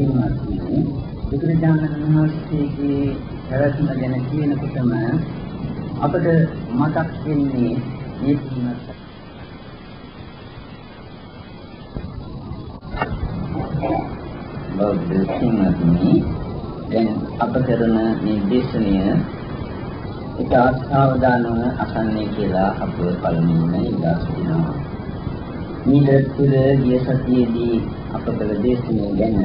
පින්වත්නි බුදුරජාණන් වහන්සේගේ පැවැත්ම ගැන කියනකොටම අපට මතක් වෙන්නේ මේ පින්වත් බෞද්ධ පින්වත්නි දැන් අප කරන මේ දේශනය ඒක ආස්ථාවදානව අසන්නේ කියලා අප පළමුවෙන් ඉල්ලා සිටිනවා. මේ තුළ ගිය සතියේදී අප කළ දේශනය ගැන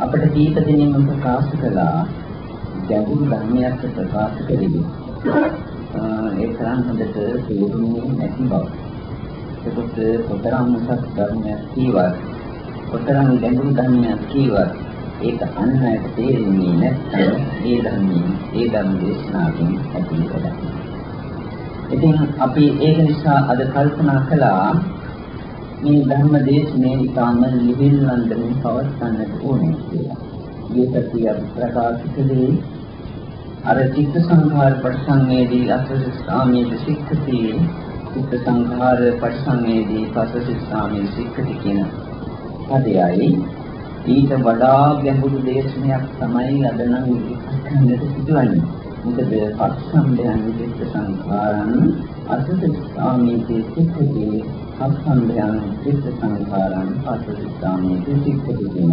අපට දීප දෙනින්ම ප්‍රකාශ කළා ගැඹුරු ධර්මයක් ප්‍රකාශ කෙරෙවි. ඒ තරම් හොඳට තේරුන්නේ නැති බව. ඒකට කොතරම් උසස් ධර්මයක් කීවත් කොතරම් ගැඹුරු ධර්මයක් කීවත් ඒක අන් අයට තේරෙන්නේ නැත්නම් ඒ ධර්මයෙන් ඒ ධර්ම දේශනාවෙන් ඇති වෙලා. ඉතින් අපි ඒක නිසා අද කල්පනා කළා මේ ධර්ම දේශනේ ඉතාම ලිහිල් නන්දමින් පවත්වන්නට ඕනේ කියලා. ඊටදී අපි ප්‍රකාශ කළේ අර චිත්ත සංඛාර පරිසංවේදී අසස්ථාමයේ සික්ඛති චිත්ත සංඛාර පරිසංවේදී පසස්ථාමයේ සික්ඛති කියන පදයයි ඊට වඩා ගැඹුරු දේශනයක් තමයි අද නම් ඉස්සන්නට සිදුවන්නේ. මොකද පස්සම්බයන් විදිහට සංඛාරන්. අසස්ථාමයේ සික්ඛති. අසම්බයන් චිත්ත සංඛාරන්. පසස්ථාමයේ සික්ඛති කියන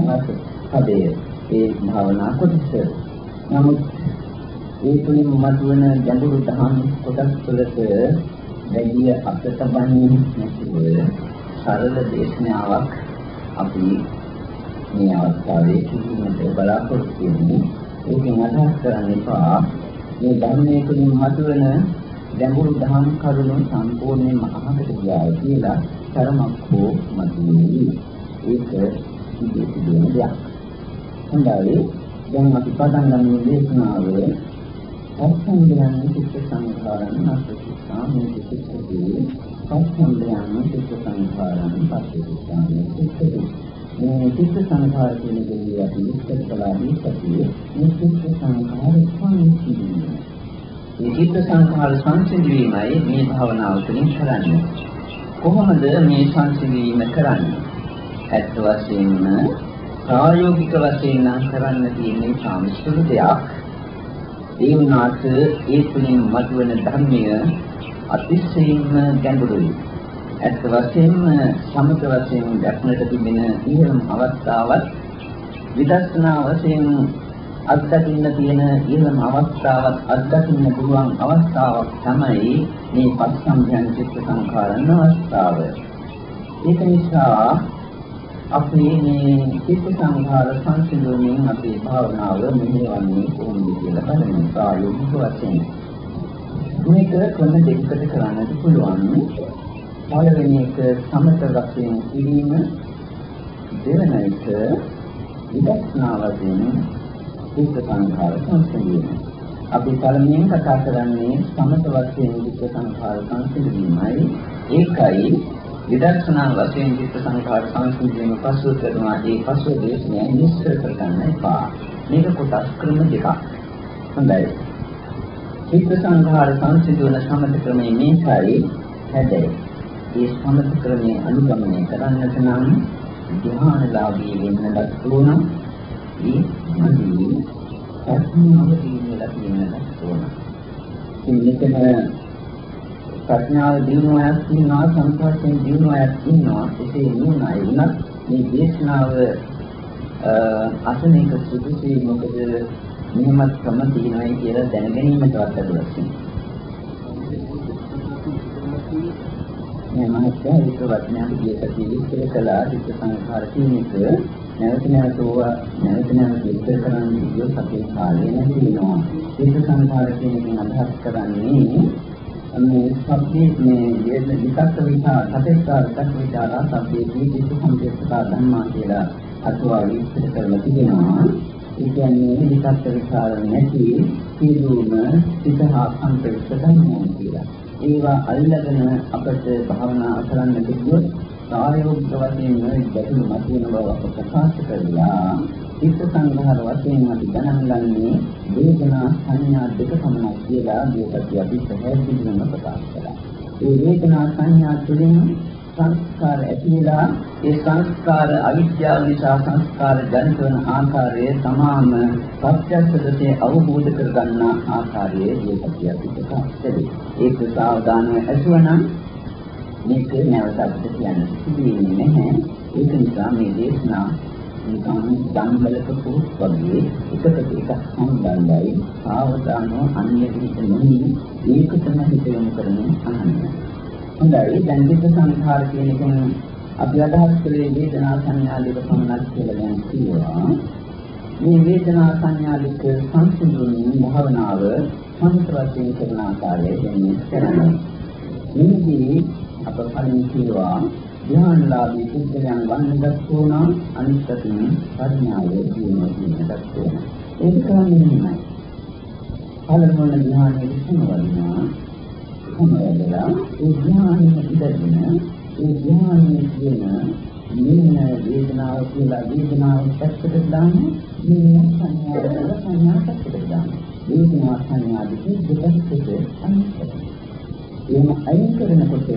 පදයේ ඒ භාවනා කොටස. නමුත් ඒ තුලින් මතුවන ගැඹුරු දහම් කොටස් වලට වැඩි අත්දැකීම් නැතිව සරල දේශනාවක් අපි මේ අවස්ථාවේ කිසිමද බලාපොරොත්තු වෙන්නේ ඒකෙන් අදහස් කරන්න එපා. මේ ධර්මයේ තුලින් මතුවන ගැඹුරු දහම් කරුණු සම්පූර්ණයෙන්ම අහකට ගියා කියලා තරමක් හෝ මතුවේ ඒක සිදුවෙන දෙයක්. හොඳයි. දැන් අපි පටන් ගන්න දේශනාව පස්සම්බයන් චිත්ත සංඛාරණ අසුසාමේ චිත්තදී පස්සම්බයන් චිත්ත සංඛාරණ පස්සුසාමේ චිත්තදී මේ චිත්ත සංඛාර කියන දේ අපි විස්තර කළාදී සතියේ. මේ චිත්ත සංඛාර සංසිඳීම. මේ චිත්ත සංඛාර සංසිඳීමයි මේ භාවනාව තුළින් කරන්නේ. කොහොමද මේ සංසිඳීම කරන්නේ? ඇත්ත වශයෙන්ම ප්‍රායෝගික වශයෙන් නම් කරන්න තියෙන්නේ සාමිෂ්ඨ දෙයක්. ඒ වුණාට ඒ තුලින් මතුවෙන ධර්මය අතිශයින්ම ගැඹුරුයි. ඇත්ත වශයෙන්ම සමත වශයෙන් දැක්නට තිබෙන ඊළම අවස්ථාවත් විදර්ශනා වශයෙන් අත්දකින්න තියෙන ඊළම අවස්ථාවත් අත්දකින්න පුළුවන් අවස්ථාවක් තමයි මේ පස්සම්භයන් චිත්ත සංඛාරන අවස්ථාව. ඒක නිසා අපි මේ චිත්ත සංඛාර සංසිඳුමින් අපේ භාවනාව මෙහෙවන්නේ කොහොමද කියලා බලමු ප්‍රායෝගික වශයෙන්. මේක ක්‍රම දෙකකට කරන්නත් පුළුවන්. පළවෙනි එක සමත වශයෙන් කිරීම දෙවන එක විදර්ශනා වශයෙන් චිත්ත සංඛාර සංසිඳීම. අපි පළමුවෙන් කතා කරන්නේ සමත වශයෙන් චිත්ත සංඛාර සංසිඳීමයි. ඒකයි විදර්ශනා වශයෙන් චිත්ත සංඛාර සංසිඳීම පසු කරනවා ඒ පසු දේශනය නිස්සර කරගන්න එපා. මේක කොටස් ක්‍රම දෙකක්. හොඳයි. චිත්ත සංඛාර සංසිඳුන සමත ක්‍රමයේ මේකයි හැදේ. ඒ සමත ක්‍රමයේ අනුගමනය කරන්නට නම් ධ්‍යානලාභී වෙන්නට ඕන. ඒ මදි ප්‍රඥාව දිනලා තියෙන්නට ඕන. ඉතින් මෙතන ප්‍රඥාව දිනු අයත් ඉන්නවා සංස්කෘතියෙන් දිනු අයත් ඉන්නවා එසේ නුනයි වුණත් මේ දේශනාව අසනේක සුදුසුයි මොකද මෙහෙමත් ක්‍රම තියෙනවායි කියලා දැනගැනීමට වටදලක් මේ මහත්ය ඒක වචනයක් විදිහට විස්තර කළා චිත්ත සංඛාර කියනක නැවත නැවත ඕවා නැවත නැවත විස්තර කරන්න විදිය සතිය කාලේ නැති වෙනවා චිත්ත සංඛාර කියන එකෙන් අදහස් කරන්නේ මේ සබ්බේ මේ වේද විකස්ස විචාර සතේස්කාර විකස්ස විචාර සබ්බේ දීපිත සම්පේක්ෂා ධර්මා කියලා අතුවා විස්තර කරලා තිබෙනවා. ඒ කියන්නේ විකස්ස විචාර නැති සියලුම සිතහා සම්පේක්ෂ ධර්මෝ කියලා. ඒවා අල්ලගෙන අපට භාවනා කරන්න තිබුණොත් ප්‍රායෝගික වශයෙන් ගැටලු මතුවෙන බව අප ප්‍රකාශ කළා. චිත්ත සංඝාර වශයෙන් අපි ගණන් ගන්නේ වේදනා සංඥා දෙක පමණක් කියලා දීපති අපි පැහැදිලිවම ප්‍රකාශ කළා. ඒ වේදනා සංඥා තුළින් සංස්කාර ඇතිලා ඒ සංස්කාර අවිද්‍යාව නිසා සංස්කාර ජනිත වන ආකාරයේ තමාම ප්‍රත්‍යක්ෂදසේ අවබෝධ කරගන්නා ආකාරයේ දීපතිය පිටකස්සෙයි. ඒක සාවධානව ඇසුවනම් මේක නැවත අපිට කියන්න සිදුවෙන්නේ නැහැ. ඒක නිසා මේ දේශනා නිකන් ධම්මලක පුරුත් වගේ එකකට එකක් සම්බන්ධයි. සාවධානව අන්‍ය විදිහට නොවි ඒකටම හිත යොමු කරමින් අහන්න. හොඳයි දැන් විද සංඛාර කියන එකෙන් අපි අදහස් කළේ වේදනා සංඥා දෙක පමණක් කියලා දැන් කියනවා. මේ වේදනා සංඥා දෙක සංසිඳුමින් භාවනාව සම්පත වශයෙන් කරන ආකාරය දැන් කරනවා. මේකේ අප කලින් කියවා ධ්‍යානලාභී පුද්ගලයන් වන්නගත් වුණා අනිත්‍යයෙන් ප්‍රඥාවේ දියුණුව දිනගත් වෙනවා. ඒක කරන්නේ නෙමෙයි. පළමුවන ධ්‍යානයේ සම්වදිනවා සමවැදලා ඒ ඥානෙ ඉඳගෙන ඒ ඥානෙ කියන මෙන්න වේදනාව කියලා වේදනාව පැත්තට දාන්න මෙන්න සංඥාව සංඥා පැත්තට දාන්න. වේදනා සංඥා දෙක දෙකකට අනිත්‍යයි. එහෙම අයින් කරනකොට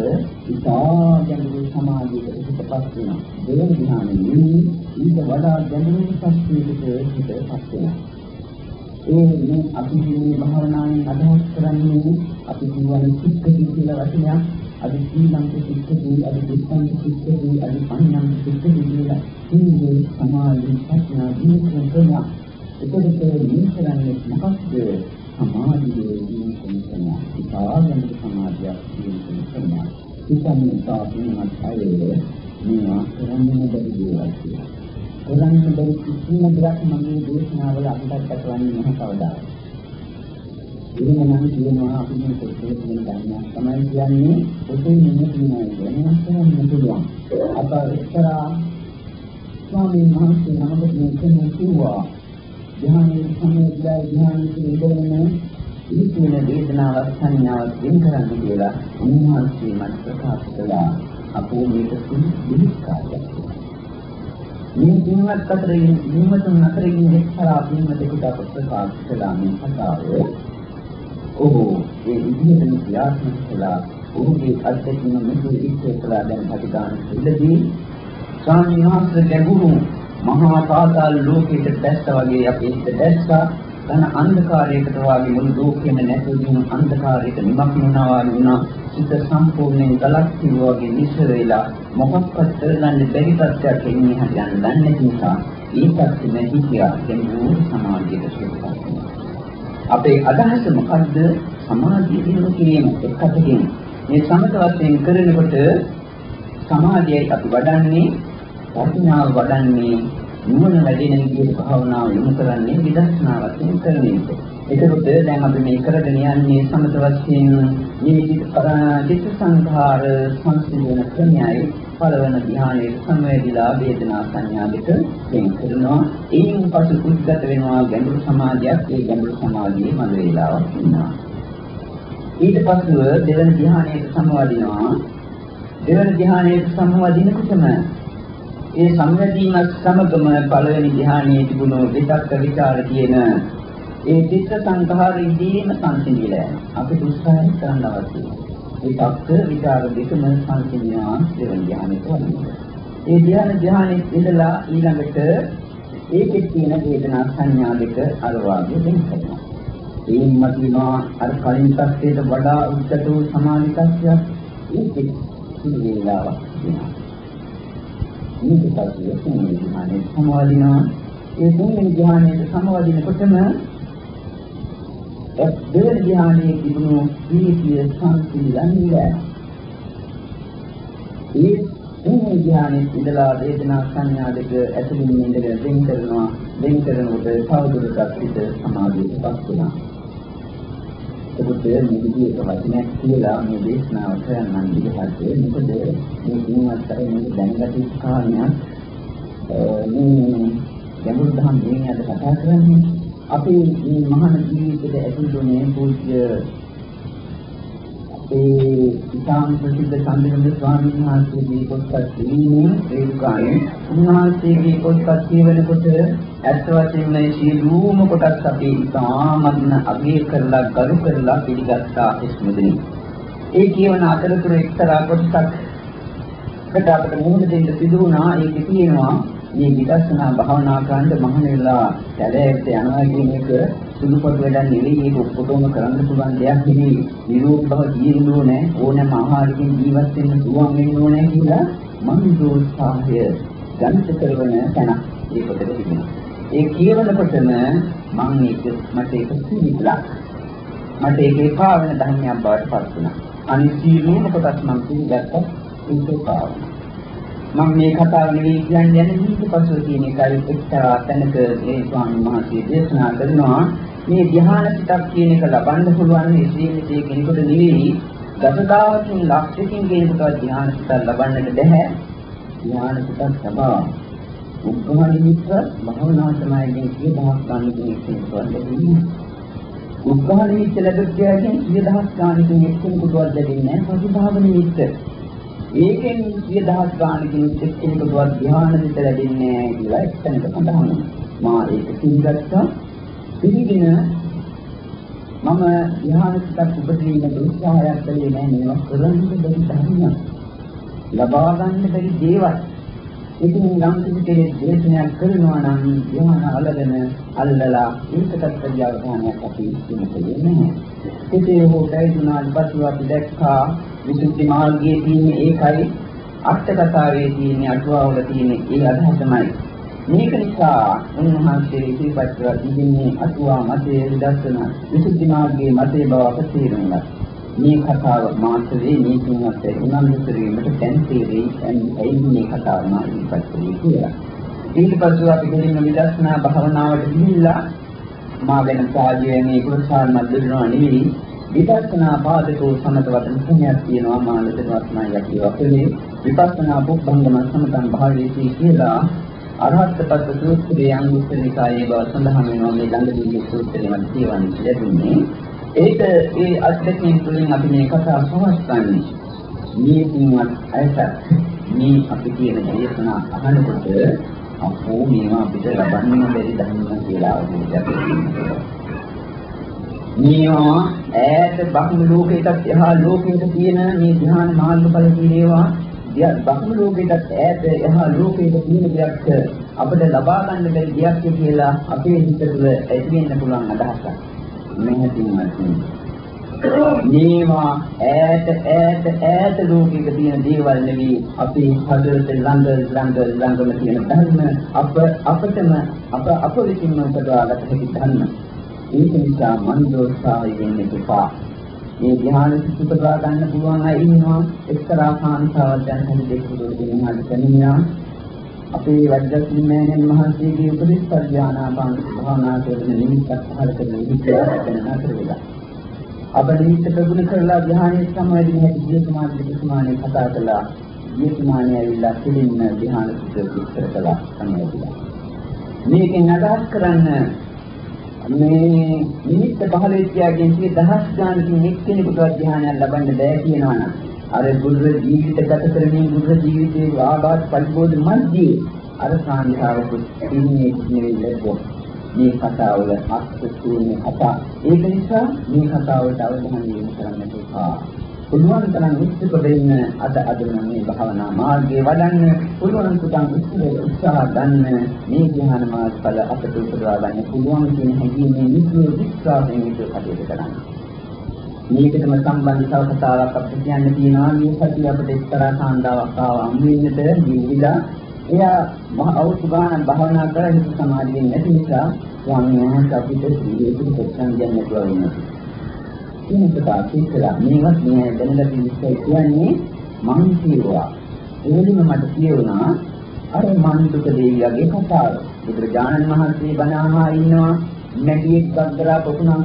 ඉතා ගැඹුරු සමාධියකට පිටපත් වෙනවා. දෙවන ධ්‍යානෙ නෙමෙයි ඊට වඩා ගැඹුරු සත්‍යයකට පිටපත් වෙනවා. ඒ මේ අපි මේ භාවනාවෙන් අදහස් කරන්නේ අපි කියවන සික්කදී කියලා වචනයක් අද ශ්‍රීලංක සික්කදී අද දෙස්පන් සික්කදී අද පඤ්ඤාම් සික්කදී කියලා මේ සමාධි ප්‍රඥා ජීවිතය කරන එතකොට මේ කරන්නේ මොකක්ද? සමාධියේ ජීවිතය කරන ඉතාලම සමාධියක් ජීවිතය කරන ඉතින් තාපිනත් අයයේ මේවා කරන්නේ බැරි දේවල් කියලා. කරන්න බැරි කිසිම දෙයක් මගේ දේශනාවල අපිට දක්වන්නේ නැහැ කවදාවත්. එහෙම නම් කියනවා අපි මේ පොතේ තියෙන ධර්මයක් තමයි කියන්නේ පොතේ නෙමෙයි කියනවා වෙනස් කරන්න පුළුවන්. අප එක්තරා ස්වාමීන් වහන්සේ නමකට මේ කිව්වා ධ්‍යානයේ සමයදලා ධ්‍යානයේ ඉඳගෙන ඉතින වේදනාවක් සංඥාවක් වෙන් කරන්න කියලා උන්වහන්සේ මට ප්‍රකාශ කළා. අපෝ මේක සුදුසු කාර්යයක්. මේ දිනවත් අතරින් දිනවතුන් අතරින් එක්තරා දිනවතෙකුට අප ප්‍රකාශ කළා මේ කතාව. ඔහු ඒ විදිහටම ක්‍රියාත්මක කළා. ඔහුගේ අත්දැකීම මෙසේ ඉස්සේ කළා. දැන් පටිගාන ඉල්ලදී ස්වාමීන් වහන්සේ ගැඹුරු මහා පාතාල ලෝකයට දැස්ස වගේ අපි හිත දැස්සා තන අන්ධකාරයකට වාගේ මුළු ලෝකෙම නැති වුණු අන්ධකාරයක නිමක් වුණා වගේ වුණා. සිත සම්පූර්ණයෙන් ගලක් වගේ නිසර වෙලා මොකක්වත් කරගන්න බැරි තත්ත්වයක් එන්නේ හරියන්නේ නැහැ නිසා ඒකත් නැති කියා ගැඹුරු සමාධියට සුවපත් අපේ අදහස මොකද්ද? සමාධිය දිනු කිරීම එකතකින් මේ සමත වශයෙන් කරනකොට සමාධියයි අපි වඩන්නේ ප්‍රඥාව වඩන්නේ නුවණ වැඩෙන විදිහට භාවනාව යොමු කරන්නේ විදර්ශනා වශයෙන් කරන එක. ඒකකොට දැන් අපි මේ කරගෙන යන්නේ සමත වශයෙන් මේ චිත්ත සංඛාර සංසිඳන ක්‍රමයයි. පළවන ධ්‍යානයේ සංවේදීලා වේදනා සංඥා දෙක වෙන් කරනවා. එයින් පසු උද්ගත වෙනවා ගැඹුරු සමාධියක්. ඒ ගැඹුරු සමාධියේ මද වේලාවක් ඉන්නවා. ඊට පස්ව දෙවන ධ්‍යානයේ සමවදිනවා. දෙවන ධ්‍යානයේ සමවදිනකොටම ඒ සම්වැදීමත් සමගම පළවෙනි ධ්‍යානයේ තිබුණු විතක්ක විචාර කියන ඒ චිත්ත සංඛාර ඉදීම සංසිඳිලා යනවා. අපි උත්සාහ කරන්න අවශ්‍යයි. විතක්ක විචාර දෙකම සංසිඳනවා දෙවන ධ්‍යානයට වඩනවා. ඒ ධ්‍යාන ධ්‍යානයේ ඉඳලා ඊළඟට ඒකෙත් තියෙන වේදනා සංඥා දෙක අර වාගේ වෙන් කරනවා. ඒන් මතිනවා අර කලින් තත්ත්වයට වඩා උච්චත වූ සමාධි තත්ත්වයක් ඒකෙත් සුළු වේලාවක් වෙනවා. මේක පස්සේ තුන්වෙනි ධ්‍යානයේ සමවදිනවා. ඒ තුන්වෙනි ධ්‍යානයේ සමවදිනකොටම එක් දෙවන ධ්‍යානයේ තිබුණු ප්‍රීතිය සංසිඳන්නේ ඒ තුන්වෙනි ධ්‍යානයේ ඉඳලා වේදනා සංඥා දෙක ඇතුළින් ඉඳගෙන වෙන් කරනවා. වෙන් කරනකොට තවදුරටත් හිත සමාධියටපත් වෙනවා. එතකොට මේ විදිහට වචනයක් කියලා මේ දේශනාව කරන්න ඉඩහට මොකද මේ දිනවත් අය මේක දැනගත යුතු කාරණයක් මේ ගැඹුරු දහම් මේ අද කතා කරන්නේ අපි මේ මහාන ජීවිතයේ ඇතුළුනේ පූජ්‍ය ඒ ඉතාම ප්‍රසිද්ධ සම්බන්ධ ස්වාමීන් වහන්සේගේ පොත්පත් ලියන්නේ ඒ කායේ උන්වහන්සේගේ පොත්පත් කියවනකොට ඇත්ත වශයෙන්ම මේ සියලුම කොටස් අපි ඉතාමත්ම අගය කරලා ගරු කරලා පිළිගත්තා ඉස්මුදෙනි. ඒ කියවන අතරතුර එක්තරා කොටසක් කට අපිට මුහුණ දෙන්න සිදු වුණා ඒක තියෙනවා මේ විදර්ශනා භාවනා කරන්න මහණෙලා සැලෑවට යනවා කියන එක සුදුපොත් වැඩක් නෙවෙයි. ඒක ඔක්කොටම කරන්න පුළුවන් දෙයක් නෙවෙයි. නිරෝධ බව තියෙන්න ඕනේ. ඕනෑම ආහාරකින් ජීවත් වෙන්න පුළුවන් වෙන්න ඕනේ කියලා මන්දෝත්සාහය ගණිත කරන තැන ඒකට තිබෙනවා. ඒ කියවනකොටම මම ඒක මට ඒක සිහිලා මට ඒක එපා වෙන ධර්මයක් බවට පත් වුණා. අනිත් සියලුම කොටස් මම පිළිගත්තා ඒක එපා වුණා. මම මේ කතාව නෙවෙයි කියන්නේ යන්නේ ඊට පස්ව තියෙන එකයි එක්තරා තැනක මේ ස්වාමීන් වහන්සේ දේශනා කරනවා. මේ ධ්‍යාන සිතක් කියන එක ලබන්න පුළුවන් ඉස්ලීමේ කෙනෙකුට නෙවෙයි. දසදාවකින් ලක්ෂකින් කෙනෙකුට ධ්‍යාන සිතක් ලබන්නට බැහැ. ධ්‍යාන සිතක් සබා උප්පහා නිමිත්ත භවනා සමායයෙන් සිය දහස් ගන්න කෙනෙකුට වන්දෙන්නේ උප්පහා නිමිත්ත ලැබෙද්දී සිය දහස් ගන්න කෙනෙකුට වන්දෙන්නේ නැහැ. ප්‍රතිභාව නිමිත්ත ඒකෙන් සිය දහස් ගානකින් එක්කෙනෙකුටවත් ධ්‍යාන විත ලැබෙන්නේ නැහැ කියලා එක්තැනක සඳහන් වෙනවා. මා ඒක පිළිගත්තා. පිළිගෙන මම ධ්‍යාන සිතක් උපදින්න උත්සාහයක් කළේ නැහැ මේවා කරන්න බැරි ධර්ම. ලබා ගන්න බැරි දේවල්. ඉතින් නම් කිසි කෙනෙක් දේශනයක් කරනවා නම් ධ්‍යාන අල්ලගෙන අල්ලලා ඒකටත් ප්‍රතිආවධානයක් අපි දෙන්නේ නැහැ. ඒකේ හෝ පැවිදුනාට පසු අපි දැක්කා විසුද්ධි මාර්ගයේ තියෙන ඒකයි අට කතාවේ තියෙන අටුවාවල තියෙන ඒ අදහසමයි. මේක නිසා උන්වහන්සේ ඉතිපත් කරලා තිබෙන්නේ අටුවා මතයේ විදර්ශන විසුද්ධි මාර්ගයේ මතයේ බව අප තේරුණා. මේ කතාව මාත්‍රේ මේ තුනත් උනන්දු කිරීමට දැන් තේරෙයි ඇයි මේ කතාව මා ඉතිපත් කළේ කියලා. ඊට පස්ව අපි ගෙලින්න විදර්ශනා භාවනාවට ගිහිල්ලා මා වෙන සාජයේ මේ කුසාර මද්දනවා නෙවෙයි. විපස්සනා පාදකෝ සමත වදන ක්‍රමයක් තියෙනවා මානසික වස්නාය කියවා කලේ විපස්සනා පුබ්බංගම සමතන් භාවයේදී කියලා අරහත් පත් සූත්‍රයේ අංගුත්තරිකායේ බව සඳහන් වෙනවා. මේ ළඟදී සූත්‍රයෙන් කියවන්නේ ලැබුණේ. ඒක ඒ අත්දැකීම් තුළින් අපි මේ කතාව සමස්තන්නේ මේ පින්වත් අයට මේ අපි කියන දේශනා අහනකොට අපෝ මේවා අපිට ලබන්න බැරි ධර්ම කියලා අවබෝධයක් තියෙනවා මේවා ඈත බහුම ලෝකයකට එහා ලෝකයක තියෙන මේ ධ්‍යාන මාර්ගඵල කියනවා බහුම ලෝකයකට ඈත එහා ලෝකයක තියෙන දෙයක් අපිට ලබා ගන්න බැරි දෙයක් කියලා අපේ හිත තුළ ඇති වෙන්න පුළුවන් අදහසක්. මෙහෙතින්වත් මේවා ඈත ඈත ඈත ලෝකයක තියෙන දේවල් නෙවෙයි අපේ හදවත ළඟ ළඟ ළඟම තියෙන ධර්ම අප අපටම අප අප විසින්ම උපදවාගත හැකි ධර්ම ඒක නිසා මන්දෝත්සාහය වෙන්න එපා. මේ ධ්‍යාන සුපදවා ගන්න පුළුවන් අය ඉන්නවා එක්තරා කාන්තාවක් දැන් හරි දෙකක් දෙකකින් හරි දැනෙනවා. අපේ වජ්ජස්මි මෑණන් මහන්සියගේ උපදෙස් පරිඥානාපාන භාවනා කරන නිමිත්තක් පහල කරන විදිහට දැනන අතර අප නිමිත්ත ප්‍රගුණ කරලා ධ්‍යානයේ සම්වැදින හැටි ජීව සමාධි ප්‍රමාණය කතා කළා. ජීව සමාණය ඇවිල්ලා පිළින්න ධ්‍යාන සුද්ධ විස්තර කළා සම්වැදිලා. මේකෙන් අදහස් කරන්න මේ නිමිත්ත පහළ වෙච්චාගෙන් කිය දහස් ගානකින් එක්කෙනෙකුට ධ්‍යානයක් ලබන්න බෑ කියනවා නම් අර බුද්ධ ජීවිත ගත කරමින් බුද්ධ ජීවිතයේ ආබාධ පරිබෝධ මැද්දේ අර සාන්තිතාවකුත් ඉන්නේ නෙවෙයි ලැබුවා. මේ කතාවල අර්ථ ශූන්‍ය කතා. ඒක නිසා මේ කතාවට අවධානය යොමු කරන්න එපා. පුළුවන් තරම් විස්තර දෙන්න අද අද මේ භාවනා මාර්ගයේ වඩන්න පුළුවන් තරම් උත්සාහ ගන්න මේ ධ්‍යාන මාර්ගඵල අපට උපදවා ගන්න පුළුවන් කියන හැඟීමේ නිසු විශ්වාසයෙන් යුතුව කටයුතු කරන්න. මේකටම සම්බන්ධ තව කතාවක් අපිට කියන්න තියෙනවා මේ සතිය අපිට එක්තරා සාන්දාවක් ආවා අම්මින්නට ජීවිලා එයා මහ අවුරුදු ගානක් භාවනා කරලා හිත සමාධියෙන් නැති නිසා ස්වාමීන් වහන්සේ අපිට ජීවිතේ කොච්චර කියන්නේ කියලා වෙනවා. කියන ප්‍රකාශය කළා. මේවත් මේ දැනගත යුත්තේ කියන්නේ මං කියුවා. එවලුම මට කියුණා අර මන්දුක දේවියගේ කතාව. බුදුරජාණන් වහන්සේ බණ අහා ඉන්නවා. නැටියෙක් බද්දරා පොකුණන්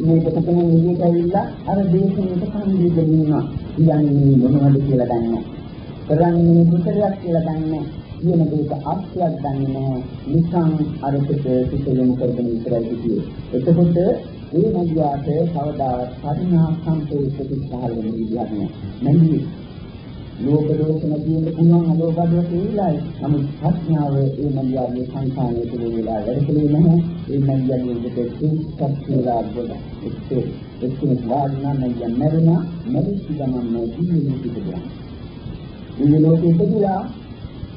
මේ දෙකම නිවිට ඇවිල්ලා අර දේශනෙට සම්බන්ධ වෙනවා. කියන්නේ මොනවද කියලා දන්නේ කරන්නේ කුසලයක් කියලා දන්නේ කියන දෙයක අර්ථයක් දන්නේ නැහැ. නිකන් අරකට සිතෙලම කරගෙන ඉතරයි කිව්වේ. එතකොට ඒ මදියාට කවදාවත් පරිණා සම්පේක්ෂිත පහළ වෙන විදිහක් නෑ. නැන්නේ ලෝක දෝෂ නැතිවෙන්න පුළුවන් අලෝක දෝෂ ඒලයි. නමුත් ප්‍රඥාව ඒ මදියාගේ සංඛාණය තුළ වෙලා වැඩකලේ නැහැ. ඒ මදියාගේ විදිහට සිස්සක් කියලා ගොඩ. එක්ක එක්කෙනෙක් වාදිනා නම් යන්නරුණා මරිච්ච ගමන් නෑ ජීවිතේ පිටුදා. දිව්‍ය ලෝකෙ ඉපදිලා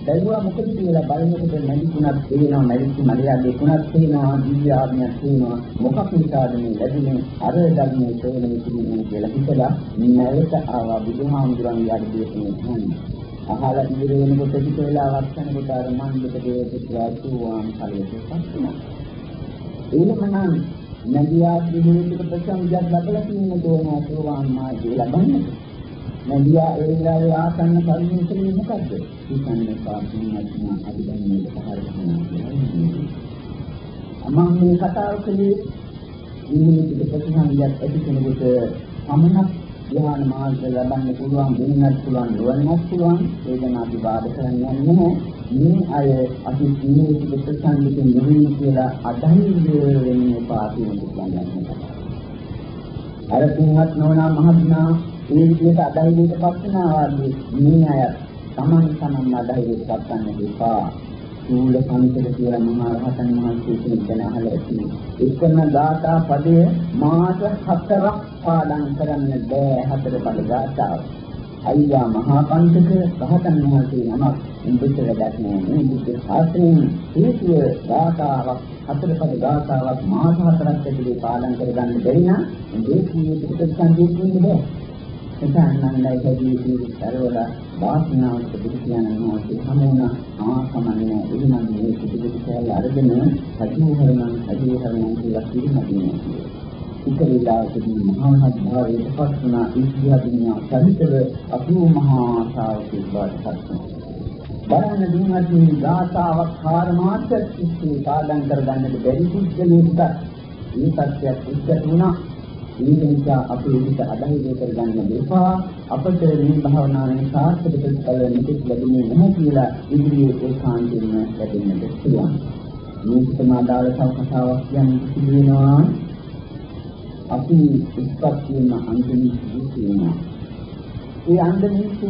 බැලුවා මොකද කියලා බලනකොට නැගිටිනක් පේනවා නැගිටි මරියා දෙකුණක් පේනවා දිව්‍ය ආඥාවක් පේනවා. මොකක් නිසාද මේ ලැබුණේ? අර ධර්මයේ තේරෙන්නේ කිසිම කියලා හිතලා නැවත ආවා බුදුහාමුදුරන්ගේ අඩියේදී හන්නේ අහලා ඉර වෙනකොට ටික වෙලාවක් යනකොට අර මන්දට දේවපුත්‍රයා තුවාන් කලියටපත් වුණා. ඒකමනම් නදියා දිනුවට ප්‍රසංගයක් ලැබලා තියෙන දෝනා තුවාන් මාගේ ලබන්නේ නැදියා ඒ වෙලාවේ ආසන්න පරිණතනේ මොකද්ද? ඉතින් පාපුණා අදින්නේ පහර කරනවා. මම මේ කතාව කළේ ඉන්නේ ප්‍රතිසංගයක් ඇති කෙනෙකුට අමනක් ධ්‍යාන මාර්ග ලබන්න පුළුවන් වෙනත් පුළුවන් නොවන්නත් පුළුවන් වේදනාදි බාධා කරන්නේ නැහැ මේ අය අපි ජීවිත ප්‍රතිසංගිතින් නෙවෙයි කියලා අදහිර වෙන්නේ පාපින දුක්ඛයන් අර තුන්වත් නොවනා මහත්මයා ඒ විදිහට අධෛර්යයට පත් වෙනවා වගේ මේ අය Taman taman අධෛර්යයට පත් ගන්න දෙපා. සූල සංකේත කියලා මහා රහතන් වහන්සේ කියන අහල ඇති. එකම ධාතා පදය මාස හතරක් පාඩම් කරන්න බෑ හතර බල ධාතාව. අයියා මහා පඬිතුක රහතන් වහන්සේ නමක් ඉන්දික වැඩක් නෑ මේ බුද්ධ ශාස්ත්‍රයෙන් හේතුව ධාතාවක් හතර පද ධාතාවක් මාස හතරක් ඇතුලේ පාඩම් කරගන්න බැරි නම් මේ කීයට සංකේත වෙන්නේ බෑ. සදානන්දයි හැදී සිරවල වාසනාවට බුදු කියනවා වහන්සේ හමුණා ආසමන්නේ එනම් මේ පිටිපිට කැල අරගෙන සජීවහරණන් සජීවහරණන් කියලා පිළිමදිනවා ඉතරිලාවකදී මහානත් භාවයේ පස්සනා ඉස්හාදිනා සහිතව අපූ මහා සාවකේ බාටපත් බලන්න දුන්නදී ගාථාවක් කාර්මාර්ථ සිස්සේ පාඩම් කරගන්නට බැරි පුද්ගලයෙක්ට මේ සත්‍යයක් උත්තර වුණා. ඒක නිසා අපේ හිත අධෛර්ය කරගන්න දෙපා අපට මේ භාවනාවෙන් සාර්ථක ප්‍රතිඵල නිකුත් ලැබෙන්නේ නැහැ කියලා ඉදිරියේ ඒකාන්තයෙන්ම ලැබෙන්නට පුළුවන්. මේ සමාදාල සවකතාවක් කියන්නේ කියනවා අපි උත්පත්තියම අන්තිමට කියනවා. ඒ අන්තිමට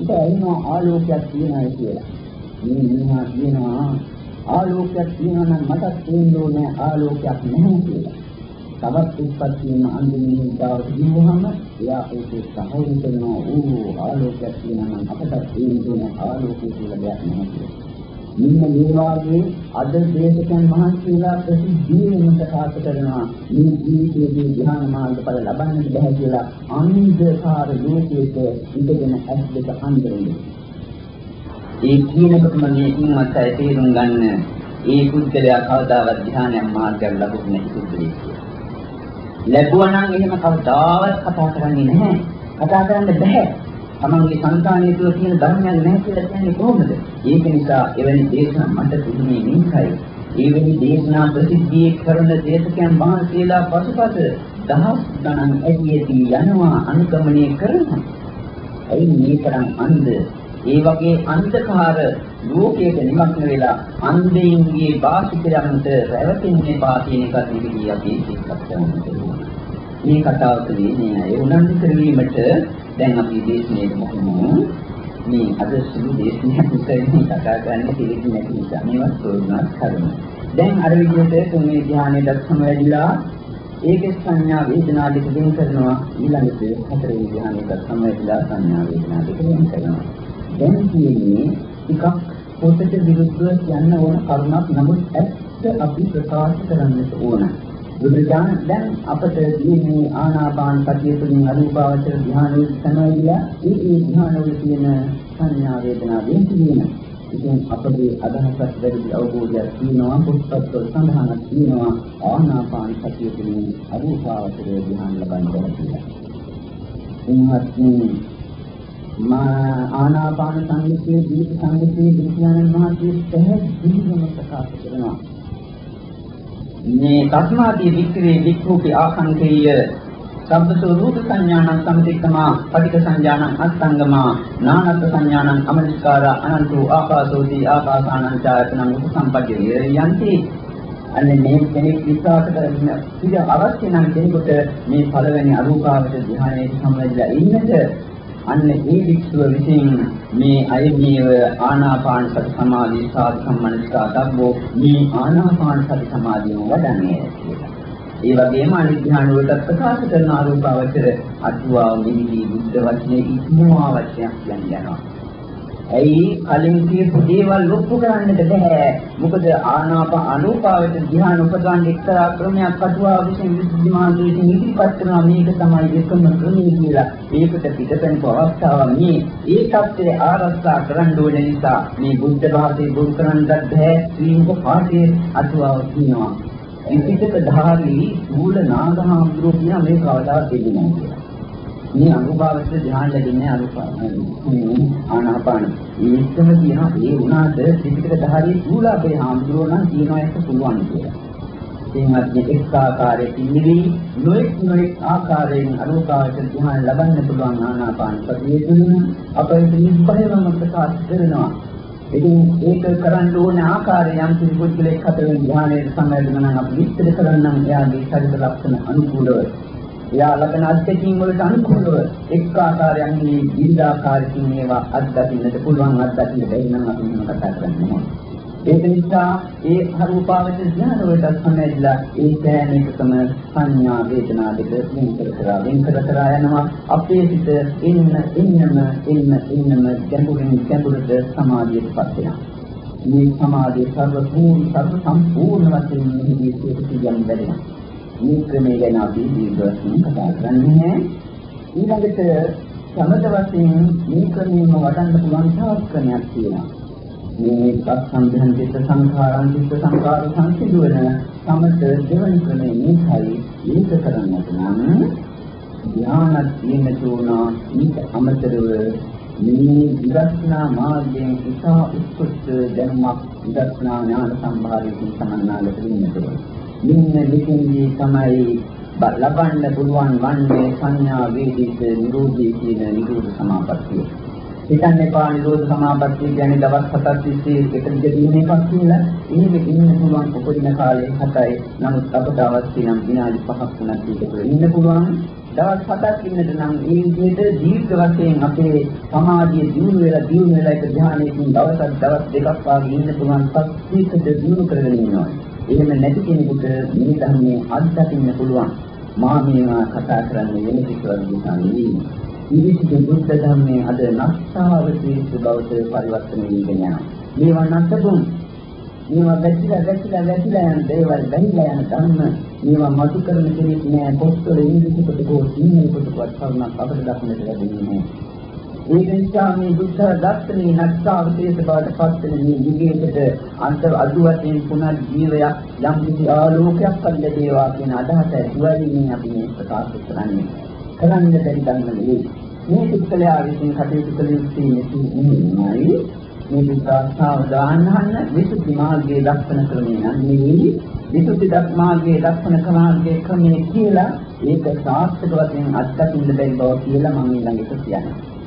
ඉතින් ආලෝකයක් තියෙනවා කියලා. මේ නිහා කියනවා ආලෝකයක් තියෙනවා නම් මටත් තේරෙන්න ඕනේ ආලෝකයක් නැහැ කියලා. තවත් උත්පත්තියම අන්තිමේ දාවට ගියවහම එයා ඒකේ සහවුරු කරනවා ඕ ආලෝකයක් තියෙනවා නම් අපට තේරෙන්න ආලෝකය කියලා දෙයක් නැහැ. මෙන්න මේ වාගේ අද දේශකයන් මහන්සියලා ප්‍රසිද්ධියෙන් ප්‍රකාශ කරනවා. මේ ජීවිතයේ ධ්‍යාන මාර්ගඵල ලබන්නට බැහැ කියලා අන්ධකාර ලෝකයක ඉඳගෙන ඇස් දෙක අන්දරන්නේ ඒ කියනකොටම මේ ඉන්නත් අය තේරුම් ගන්න ඒ පුද්ගලයා කවදාවත් ධ්‍යානයක් මාර්ගයක් ලැබුණ නැති පුද්ගලයෙක් ලැබුවා නම් එහෙම කවදාවත් කතා කරන්නේ නැහැ. කතා කරන්න බෑ. තමන්ගේ සංකාණය තුළ තියෙන ධර්මයක් නැහැ කියලා කියන්නේ කොහොමද? ඒක නිසා එවැනි දේශනා මට තිබුණේ නිසයි. එවැනි දේශනා ප්‍රසිද්ධියේ කරන දේශකයන් වහන්සේලා පසුපස දහස් ගණන් ඇදීදී යනවා අනුගමනය කරනවා. ඇයි මේ තරම් අන්ධ? ඒ වගේ අන්ධකාර ලෝකයට නිමග්න වෙලා අන්ධයින්ගේ වාසිකයන්ට රැවටෙන්නේ පාතින එකත් නිවිදී අපි සිතක් කරනවා. මේ කතාව තුළින් මේ අය උනන්දු කිරීමට දැන් අපි දේශනාවේ මොකමු මේ අද සුළු දේශනාවක් විතරයි කතා කරන්න පිළිගන්නේ නැති නිසා මේවත් තෝරනත් කරමු. දැන් අර විදිහට තුන්වෙනි ධ්‍යානයේ සමවැදිලා ඒකේ සංඥා වේදනා දෙක වෙන කරනවා ඊළඟට හතරවෙනි ධ්‍යානයේ සමවැදිලා සංඥා වේදනා දෙක වෙන කරනවා. දැන් කියන්නේ ටිකක් පොතට විරුද්ධව කියන්න ඕන කරුණක් නමුත් ඇත්ත අපි ප්‍රකාශ කරන්නට ඕන. බුදුදාන දැන් අපට මේ ආනාපාන සතිය තුළින් අරූපාවචර ධ්‍යානෙ සමවැදිලා ඒ ඒ ධ්‍යානවල තියෙන සංඥා වේදනා වෙන තියෙනවා. ඉතින් අපගේ අදහසක් වැඩි අවබෝධයක් තියෙනවා පුස්තකවල සඳහන් තියෙනවා ආනාපාන සතිය තුළින් අරූපාවචර ධ්‍යාන ලබන්න බැහැ. ඉන්හත්නි මා ආනාපාන සංගීතයේ දීප සංගීතයේ විඥාන මහත්මිය පැහැදිලිවම ප්‍රකාශ කරනවා. මේ තස්මාදී වික්‍රේ වික්ඛූපි ආසංකේය සබ්බසෝ රූප සංඥානං සම්තික්කමා පටික සංඥානං අස්සංගමා නානත් සංඥානං අමනිස්කාරා අනන්තෝ ආකාසෝති ආකාසානං ඡායතනං උපසම්පජ්ජේ යන්ති අන්නේ මේ කෙනෙක් විශ්වාස කරගෙන ඉතින් අවශ්‍ය නම් කෙනෙකුට මේ පළවෙනි අරූපාවච ධ්‍යානයේ සම්බන්ධලා ඉන්නට අන්න ඒ වික්ෂුව විසින් මේ අයමීව ආනාපාන සති සමාධි සාධ සම්මනිකා දබ්බෝ මේ ආනාපාන සති සමාධිය වඩන්නේ කියලා. ඒ වගේම අනිධ්‍යාන වලට ප්‍රකාශ කරන ආරෝපාවචර අටුවා මිනිහි බුද්ධ වචනේ ඉක්මවා වචනයක් කියන්නේ යනවා. ඇයි කලින් කියපු දේවල් ඔප්පු කරන්නට බෑ. මොකද ආනාප අනුපාවට ධ්‍යාන උපදවන්න එක්තරා ක්‍රමයක් අටුවා විසින් විසුද්ධි මාර්ගය විසින් ඉදිරිපත් කරනවා මේක තමයි එකම ක්‍රමය කියලා. ඒකට පිටපැන අවස්ථාව මේ ඒ தත්ත්වයේ ආරක්ෂා කරන්න ඕන නිසා මේ බුද්ධ භාෂේ බුදු කරන්නත් බෑ. ශ්‍රීමුක පාඨයේ අටුවාව කියනවා. විසිතක ධාරී මූල නාගහාමුදුරුවෝ කියන මේ කවදාවත් දෙන්නේ නැහැ කියලා. මේ අනුභවයට ධ්‍යාන ලැබෙන්නේ අනුපාන ආනාපාන. ඒකම කියනවා ඒ වුණාට ත්‍රිපිටක ධාරී සූලාපේ හාමුදුරුවෝ නම් කියනවා ඒක පුළුවන් කියලා. එහමත් එක් ආකාරයකින් නිවි නොඑක් නොඑක් ආකාරයෙන් අනුපාවට ධ්‍යාන ලබන්න පුළුවන් ආනාපාන සතියේ තුන අපිට නිබ්බයවම ප්‍රකාශ කරනවා. ඉතින් ඒක කරන්න ඕන ආකාරය යම් කිසි පුද්ගලෙක් හතරෙන් ධ්‍යානයේ සම්බන්ධ නම් අපි විස්තර කරන්නම් එයාගේ ශරීර ලක්ෂණ අනුකූලව එයා ලබන අත්දැකීම් වලට අනුකූලව එක් ආකාරයන් මේ විවිධාකාරකින් මේවා අත්දකින්නට පුළුවන් අත්දකින්න බැරි නම් අපි මෙහෙම කතා කරන්නේ ඒක නිසා ඒ හරූපාවච ඥාන වලට සම්බන්ධලා ඒ සෑම එකකම සංඥා වේදනා දෙක වෙන් කර කර වෙන් කර කර යනවා. අපේ සිත ඉන්න ඉන්නම ඉන්න ඉන්නම ගැඹුරින් ගැඹුරට සමාධියටපත් වෙනවා. මේ සමාධිය සර්ව පූර්ණ සර්ව සම්පූර්ණ වශයෙන් මෙහි සිටියම් බැරිනවා මේ ක්‍රමය ගැන අපි දීර්ඝවශයෙන් කතා කරන්නේ ඊළඟට සමත වශයෙන් මේ ක්‍රමයෙන්ම වඩන්න පුළුවන් තවත් ක්‍රමයක් තියෙනවා. මේ සම්බන්ධන චිත්ත සංඛාරං චිත්ත සංඛාර සංසිඳුවන සමත දෙවන ක්‍රමය මේකයි ඒක කරන්නට නම් ධ්‍යාන තියෙන තුනා ඊට අමතරව මේ විදර්ශනා මාර්ගයෙන් ඉතා උත්කෘෂ්ඨ ධර්මයක් විදර්ශනා ඥාන සම්භාරයෙන් සමන්නාලට වෙන්නට මෙන්න මෙතෙන්දී තමයි ලබන්න පුළුවන් වන්නේ සංඥා වේදිත නිරෝධී කියන නිරෝධ සමාපත්තිය. හිතන්න එපා නිරෝධ සමාපත්තිය කියන්නේ දවස් හතක් තිස්සේ එක දිගට ඉන්න එකක් කියලා. එහෙම ඉන්න පුළුවන් උපදින කාලේ හතයි. නමුත් අපට අවශ්‍ය නම් විනාඩි 5ක් තුනක් විතර ඉන්න පුළුවන්. දවස් හතක් ඉන්නට නම් ඒ විදිහට දීර්ඝ වශයෙන් අපේ සමාධිය දියුණු වෙලා දියුණු වෙලා එක ධ්‍යානයකින් දවසක් දවස් දෙකක් වාගේ ඉන්න පුළුවන් පස්සිකට දියුණු කරගෙන ඉන්නවා. එහෙම නැති කෙනෙකුට මේ ධර්මයේ අත්දකින්න පුළුවන්. මා මේවා කතා කරන්නේ වෙන කිසිවක් නිසා නෙවෙයි. ඉදිරි බුද්ධ ධර්මයේ අද නැස්සාවතී බවට පරිවර්තනය වෙගෙන යනවා. මේවා නැත්තුම් මේවා වැටිලා වැටිලා වැටිලා යන දේවල් බැහැලා යන ධර්ම මේවා මතු කරන කෙනෙක් නෑ පොත්වල ඉංග්‍රීසි පොතකෝ සිංහල පොතකෝ කරුණක් අපිට දක්නට ලැබෙන්නේ නෑ. ඒ නිසා මේ බුද්ධ දර්ශනේ නැත්තාවතේස බවට පත් වෙන මේ යුගයකට අන්ත අදු වශයෙන් පුනර් ජීවයක් යම් කිසි ආලෝකයක් ලැබේවා කියන අදහස ඇතිවයි මේ අපි මේ ප්‍රකාශ කරන්නේ. කරන්න බැරි ධර්ම නෙවෙයි. මේ පුත්කලයා විසින් කටයුතු කළ යුත්තේ නෙවෙයි. මේ විකාශාව දාන්නහන්න විසුද්ධි මාර්ගයේ දක්වන ක්‍රමය නම් නෙවෙයි. විසුද්ධි මාර්ගයේ දක්වන ක්‍රමාර්ගයේ ක්‍රමය කියලා ඒක සාර්ථක වශයෙන් අත්දකින්න බැරි බව කියලා මම ඊළඟට කියනවා.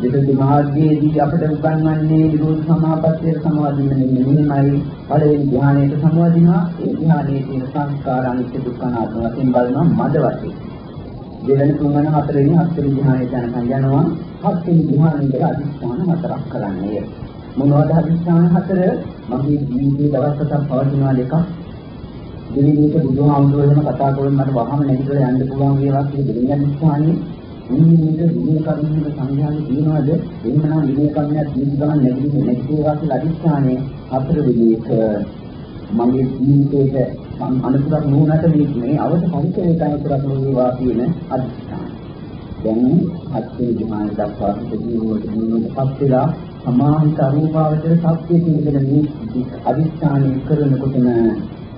විසුද්ධි මාර්ගයේදී අපට උගන්වන්නේ නිරෝධ සමාපත්තියට සමාදින්න මෙන්නමයි පළවෙනි ධ්‍යානයට සමාදිනවා ඒ ධ්‍යානයේ තියෙන සංස්කාර අනිත්‍ය දුක්ඛ අනාත්ම වශයෙන් බලනවා මද වශයෙන්. දෙවෙනි තුන්වෙනි හතරවෙනි හත්වෙනි ධ්‍යානයට යනකම් යනවා. හත්වෙනි ධ්‍යානයේ අධිෂ්ඨාන හතරක් කරන්නේ. මොනවද අධිෂ්ඨාන හතර? මගේ ජීවිතේ දවස් හතක් පවතිනවා දෙකක්. දෙවියන්ට බුදුහාමුදුරුවෝ කතා කරන මට වහම නැති කරලා යන්න පුළුවන් වේවා කියලා දෙවියන් අධිෂ්ඨානේ ඉන්නේ විනය කර්මයක සංඥාවේ තියනවාද එහෙමනම් විනය කර්මයක් ජීවිත ගමන් නැති නැති ඒවා කියලා අදිස්ථානයේ හතර විදිහක මගේ ජීවිතේට අනුතරක් නුනට මේ මේ අවශ්‍ය පරිසරයට අනුතරක් නොවේවා කියන අදිස්ථාන. දැන් හත්ේ දිමාන දක්වා ජීවිතේ ජීවිතපත් වෙලා සමාහිත අරූපාවචර සත්‍ය කියන මේ අදිස්ථානය කරනකොටම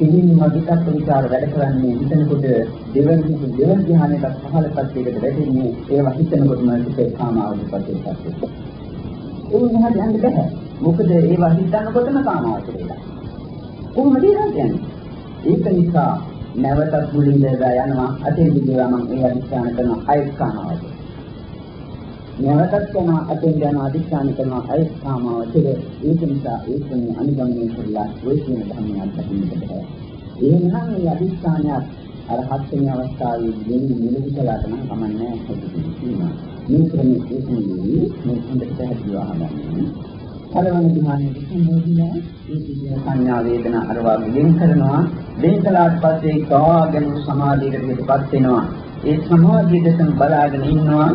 ඉතින් මදිකත් විචාර වැඩ කරන්නේ හිතනකොට දෙවනි දෙවන ධ්‍යානයට පහළ පැත්තකට වැටෙන්නේ ඒවා හිතනකොටම සිතේ කාමාවචරපත් වෙනවා. ඒ මොහොත යන්න බෑ. මොකද ඒවා හිතනකොටම කාමාවචර වෙනවා. කොහොමද කියන්නේ? ඒක නිසා නැවතත් මුලින්ද යනවා අතේ දිගවා මම ඒ අධිෂ්ඨාන කරන අය කාමාවචර. නැවතත් යන අතෙන් යන අධිෂ්ඨාන කරන අය කාමාවචර ඒක නිසා ඒකෙන් අනුගමනය කරලා ඔය කියන ධර්මයක් දකින්නට බෑ. එහෙනම් මේ අධිෂ්ඨානයක් අර හත්වෙනි අවස්ථාවේ දෙන්නේ නිලවිසලාට නම් කමන්නේ නැහැ මේ ක්‍රමයේ ඒකනේ මේ හොඳට පැහැදිලිව අහගන්න. පළවෙනි ධ්‍යානයේ විසුද්ධියලා ඒ කියන සංඥා වේදනා අර වගේ කරනවා වෙන කලාට පස්සේ කාගෙන සමාධියකටපත් වෙනවා. ඒ සමාධියට බලාගෙන ඉන්නවා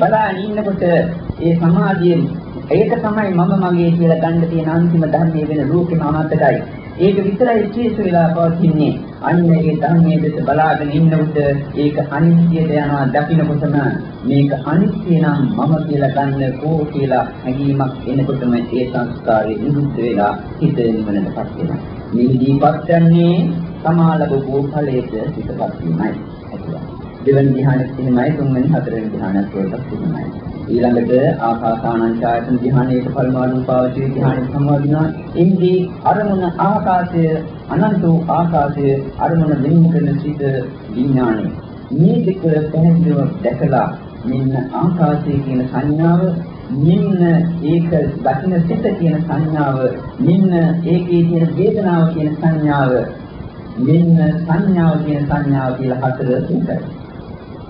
බලාගෙන ඉන්නකොට ඒ සමාධියෙන් ඒක තමයි මම මගේ කියලා ගන්න තියෙන අන්තිම ධර්මයේ වෙන රූපේම අමතකයි. ඒක විතරයි ශේෂ වෙලා පවතින්නේ. අන්න ඒ ධර්මයේ දෙස බලාගෙන ඉන්න උට ඒක අනිත්‍යයට යනවා දකින්නකොටම මේක අනිත්‍ය නම් මම කියලා ගන්න කෝ කියලා හැඟීමක් එනකොටම ඒ සංස්කාරය නිරුද්ධ වෙලා හිත නිවනටපත් වෙනවා. මේ දීපත් යන්නේ සමාලබෝ ඵලයට පිටපත් වීමයි. දෙවන ධ්‍යානෙත් එහෙමයි තුන්වෙනි හතරවෙනි ධ්‍යානත් වලට එහෙමයි. ඊළඟට ආකාසානං ඡායතන ධ්‍යානයේට පරිමාණු පාවචී ධ්‍යානෙ සම්වදිනා ඉන්දී අරමුණ ආකාශය අනන්ත ආකාශය අරමුණ වෙන් කරන සිට විඥානය. මේ දෙක පැහැදිලිව දැකලා මෙන්න ආකාශය කියන සංඥාව මෙන්න ඒක දකින්න සිත කියන සංඥාව මෙන්න ඒකේ තියෙන වේදනාව කියන සංඥාව මෙන්න සංඥාව කියන සංඥාව කියලා හතර තුනයි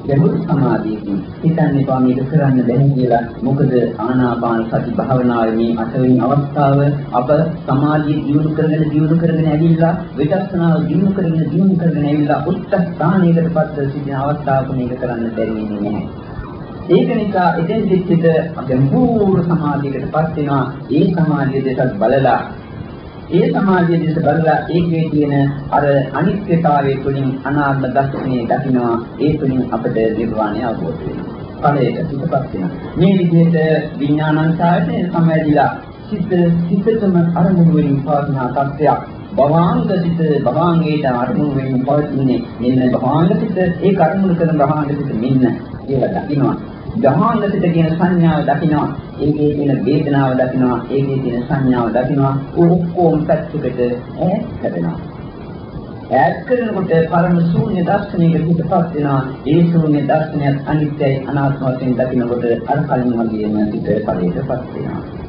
ගැඹුරු සමාධියකින් හිතන්නේ පා මේක කරන්න බැහැ කියලා. මොකද ආනාපාන සති භාවනාවේ මේ අටවෙනි අවස්ථාව අප සමාධිය දියුණු කරගෙන දියුණු කරගෙන ඇවිල්ලා විදර්ශනාව දියුණු කරගෙන දියුණු කරගෙන ඇවිල්ලා උත්තර ස්ථානයකට පත් සිටින අවස්ථාවක මේක කරන්න බැරි වෙන්නේ නැහැ. ඒක නිසා එතෙන් සිට ගැඹුරු සමාධියකට පත් වෙනවා. ඒ සමාධිය දෙසත් බලලා ඒ සමාධිය දිහා බලලා ඒකේ තියෙන අර අනිත්‍යතාවය තුළින් අනාත්ම දර්ශනය දකිනවා. ඒ තුළින් අපට නිර්වාණය අවබෝධ වෙනවා. ඵලයට පිටපත් වෙනවා. මේ විදිහට විඥානංසාරයෙන් සමවැදිලා සිත සිතතම අරමුණු වලින් පවතින තත්ත්වයක්. භවාංග සිත භවාංගයට අරමුණු වලින් පවතින්නේ මෙන්න භවාංග සිත. ඒ කර්මුණු කරන භවාංග සිත මෙන්න කියලා දකිනවා. ජහාන්නසිත කියන සංඥාව දකිනවා. ඒකේ තියෙන වේදනාව දකිනවා. ඒකේ තියෙන සංඥාව දකිනවා. ඔක්කොම පැත්තකට ඈත් කරනවා. ඈත් කරනකොට පරම ශූන්‍ය දර්ශනයකට පිටපත් වෙනවා. ඒ ශූන්‍ය දර්ශනයත් අනිත්‍යයි අනාත්ම වශයෙන් දකිනකොට අර කලින් වගේම පිට ඵලයටපත් වෙනවා.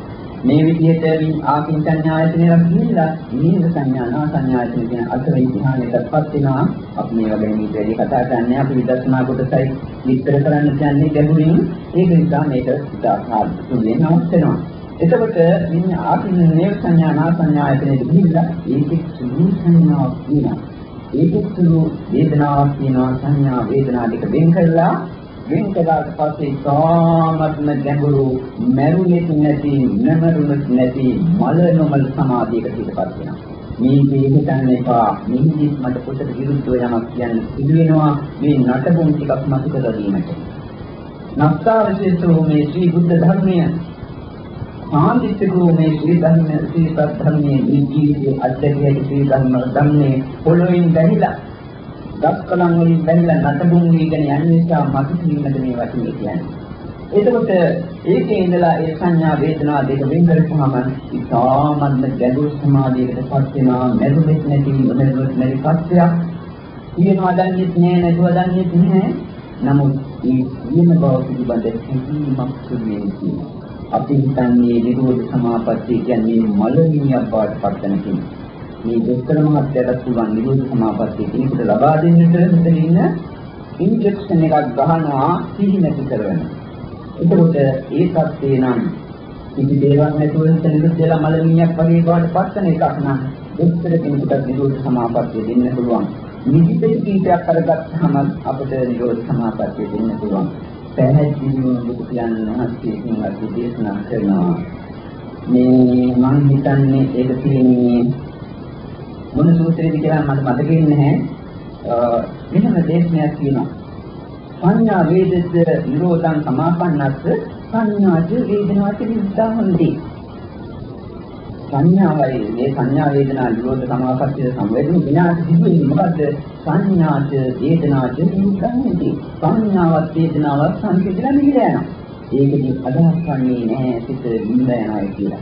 මේ විදිහට ආකින් සංඥායතනයක් ගිහිල්ලා නිහිත සංඥා නා සංඥායතන කියන අතරින් ධ්‍යානයටපත් වෙනවා. අපි මේ වගේ මේ දෙවි කතා කරන්නේ අපි විදර්ශනා කොටසයි විස්තර කරන්න කියන්නේ ගැඹුරින් ඒක නිසා මේක ඉතාලි නවත්වනවා. එතකොට මේ ආකින් නේව සංඥා නා සංඥායතනෙට ගිහිල්ලා ඒකේ සුළු සංඥාවක් තියෙනවා. ඒකේ සුළු වේදනාවක් තියෙනවා. සංඥා වේදනා දෙක වෙන් කරලා වෙන් කළාට පස්සේ සාමත්ම ගැඹුරු මරුණෙත් නැති නමරුණෙත් නැති මල නොමල් සමාධියකට පිටපත් වෙනවා. මේ දේ හිතන්න එපා. මෙහිදී මට පොතට විරුද්ධව යමක් කියන්න සිදු වෙනවා. මේ නටබුන් ටිකක් මතක තබීමට. නස්තාවශේෂෝ මේ ශ්‍රී බුද්ධ ධර්මය සාන්තිත්‍යකෝ මේ ශ්‍රී ධර්ම ශ්‍රී සත්‍ය ධර්මයේ ජීවිතයේ අධ්‍යයනයේ ශ්‍රී ධර්ම ධම්මේ පොළොයින් බැහැලා දස්කලන් වලින් බැඳලා නටබුන් වීගෙන යන නිසා මතු කිරීමද මේ වචනේ කියන්නේ. එතකොට ඒකේ ඉඳලා ඒ සංඥා වේදනා දෙක වෙන් කරපුවාම ඉතාමත්ම ගැඹුරු සමාධියකටපත් වෙනවා. මෙරුෙත් නැති මෙරුෙත් නැති පත්‍යක්. කියනවා දන්නේ නැහැ නැතුව දන්නේ නැහැ නමුත් ඒ කියන බව පිළිබඳ හැඟීමක් තුළින් අපි හිතන්නේ නිරෝධ සමාපත්තිය කියන්නේ මලමිණියක් බවට පත් වෙන කෙනෙක්. මේ දොස්තර මහත්තයාට පුළුවන් නිරෝධ සමාපත්තිය කෙනෙකුට ලබා දෙන්නට මෙතන ඉන්න ඉන්ජෙක්ෂන් එකක් ගහනවා සිහි නැති කරගෙන. එතකොට ඒ සත්‍යේ නම් කිසි දේවල් නැතුව නිරුද්ධ වෙලා මලමිණියක් වගේ බවට පස්සන එකක් නම් දොස්තර කෙනෙකුට නිරෝධ සමාපත්තිය දෙන්න පුළුවන්. නිදිපෙති කීපයක් අරගත්තාම අපිට නිරෝධ සමාපත්තිය දෙන්න පුළුවන්. පැහැදිලිවම බුදු පියාණන් වහන්සේ අපි දේශනා කරනවා. මේ මම හිතන්නේ ඒක තියෙන්නේ මොන සූත්‍රයේද කියලා මට මතකෙ නැහැ. මෙහෙම දේශනයක් තියෙනවා. සංඥා වේදස්ස නිරෝධං සමාපන්නස්ස සංඥාච වේදනාච විද්ධාහන්ති. සංඥාවයි මේ සංඥා වේදනා නිරෝධ සමාපත්තිය සම්වේදන විනාශ සිදුවෙන්නේ මොකද්ද? සංඥාච වේදනාච විද්ධාහන්ති. සංඥාවත් වේදනාවත් සංකේතලා නිවිලා යනවා. ඒකදී අදහස් ගන්නේ නැහැ සිත නිවිලා යනවා කියලා.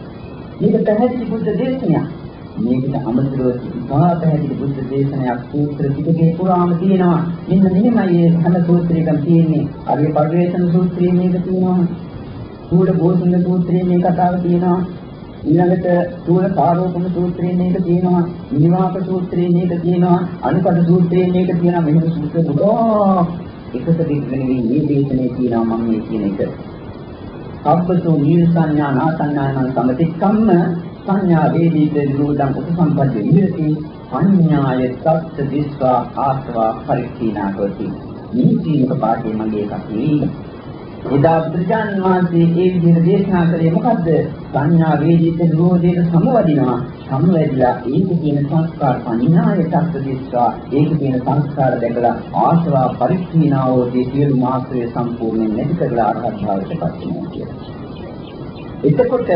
මේක පැහැදිලි බුද්ධ දේශනයක්. මේකට අමතරව ඉතා පැහැදිලි බුද්ධ දේශනයක් සූත්‍ර පිටකේ පුරාම තියෙනවා. මෙන්න මෙහෙමයි හැම සූත්‍රයකම තියෙන්නේ. අරිය පරිවේෂණ සූත්‍රයේ මේක තියෙනවා. සූර බෝධින සූත්‍රයේ මේ කතාව තියෙනවා. ඊළඟට සූර සාරෝපම සූත්‍රයේ මේක තියෙනවා. නිවාක සූත්‍රයේ මේක තියෙනවා. අනුපද සූත්‍රයේ මේක තියෙනවා. මෙහෙම සූත්‍ර දුකෝ එකකට දෙන්නේ මේ දේශනේ තියෙනවා මම මේ කියන එක. අබ්බසෝ නීල් සංඥා නා සංඥාන සමතික්කම්ම සංඥා වේදීත නිරෝධං උපසම්පද්ද විහෙති අඤ්ඤාය සත්‍ය දිස්වා ආස්වා පරික්ඛීනා කරති මේ සීලක පාඨයේ මගේ කපී එදා බුදුජානක වහන්සේ ඒ විදිහට දේශනා කළේ මොකද්ද? සංඥා වේදිත නිරෝධයට සමවදිනවා. සමවැදිලා ඒක කියන සංස්කාර පඤ්ඤාය තත්ත්වදිස්සා ඒක කියන සංස්කාර දැකලා ආශවා පරික්ෂීනාවෝ දී සියලු මාත්‍රය සම්පූර්ණයෙන් නැති කරලා අරහත් භාවයට පත් වෙනවා කියලා. එතකොට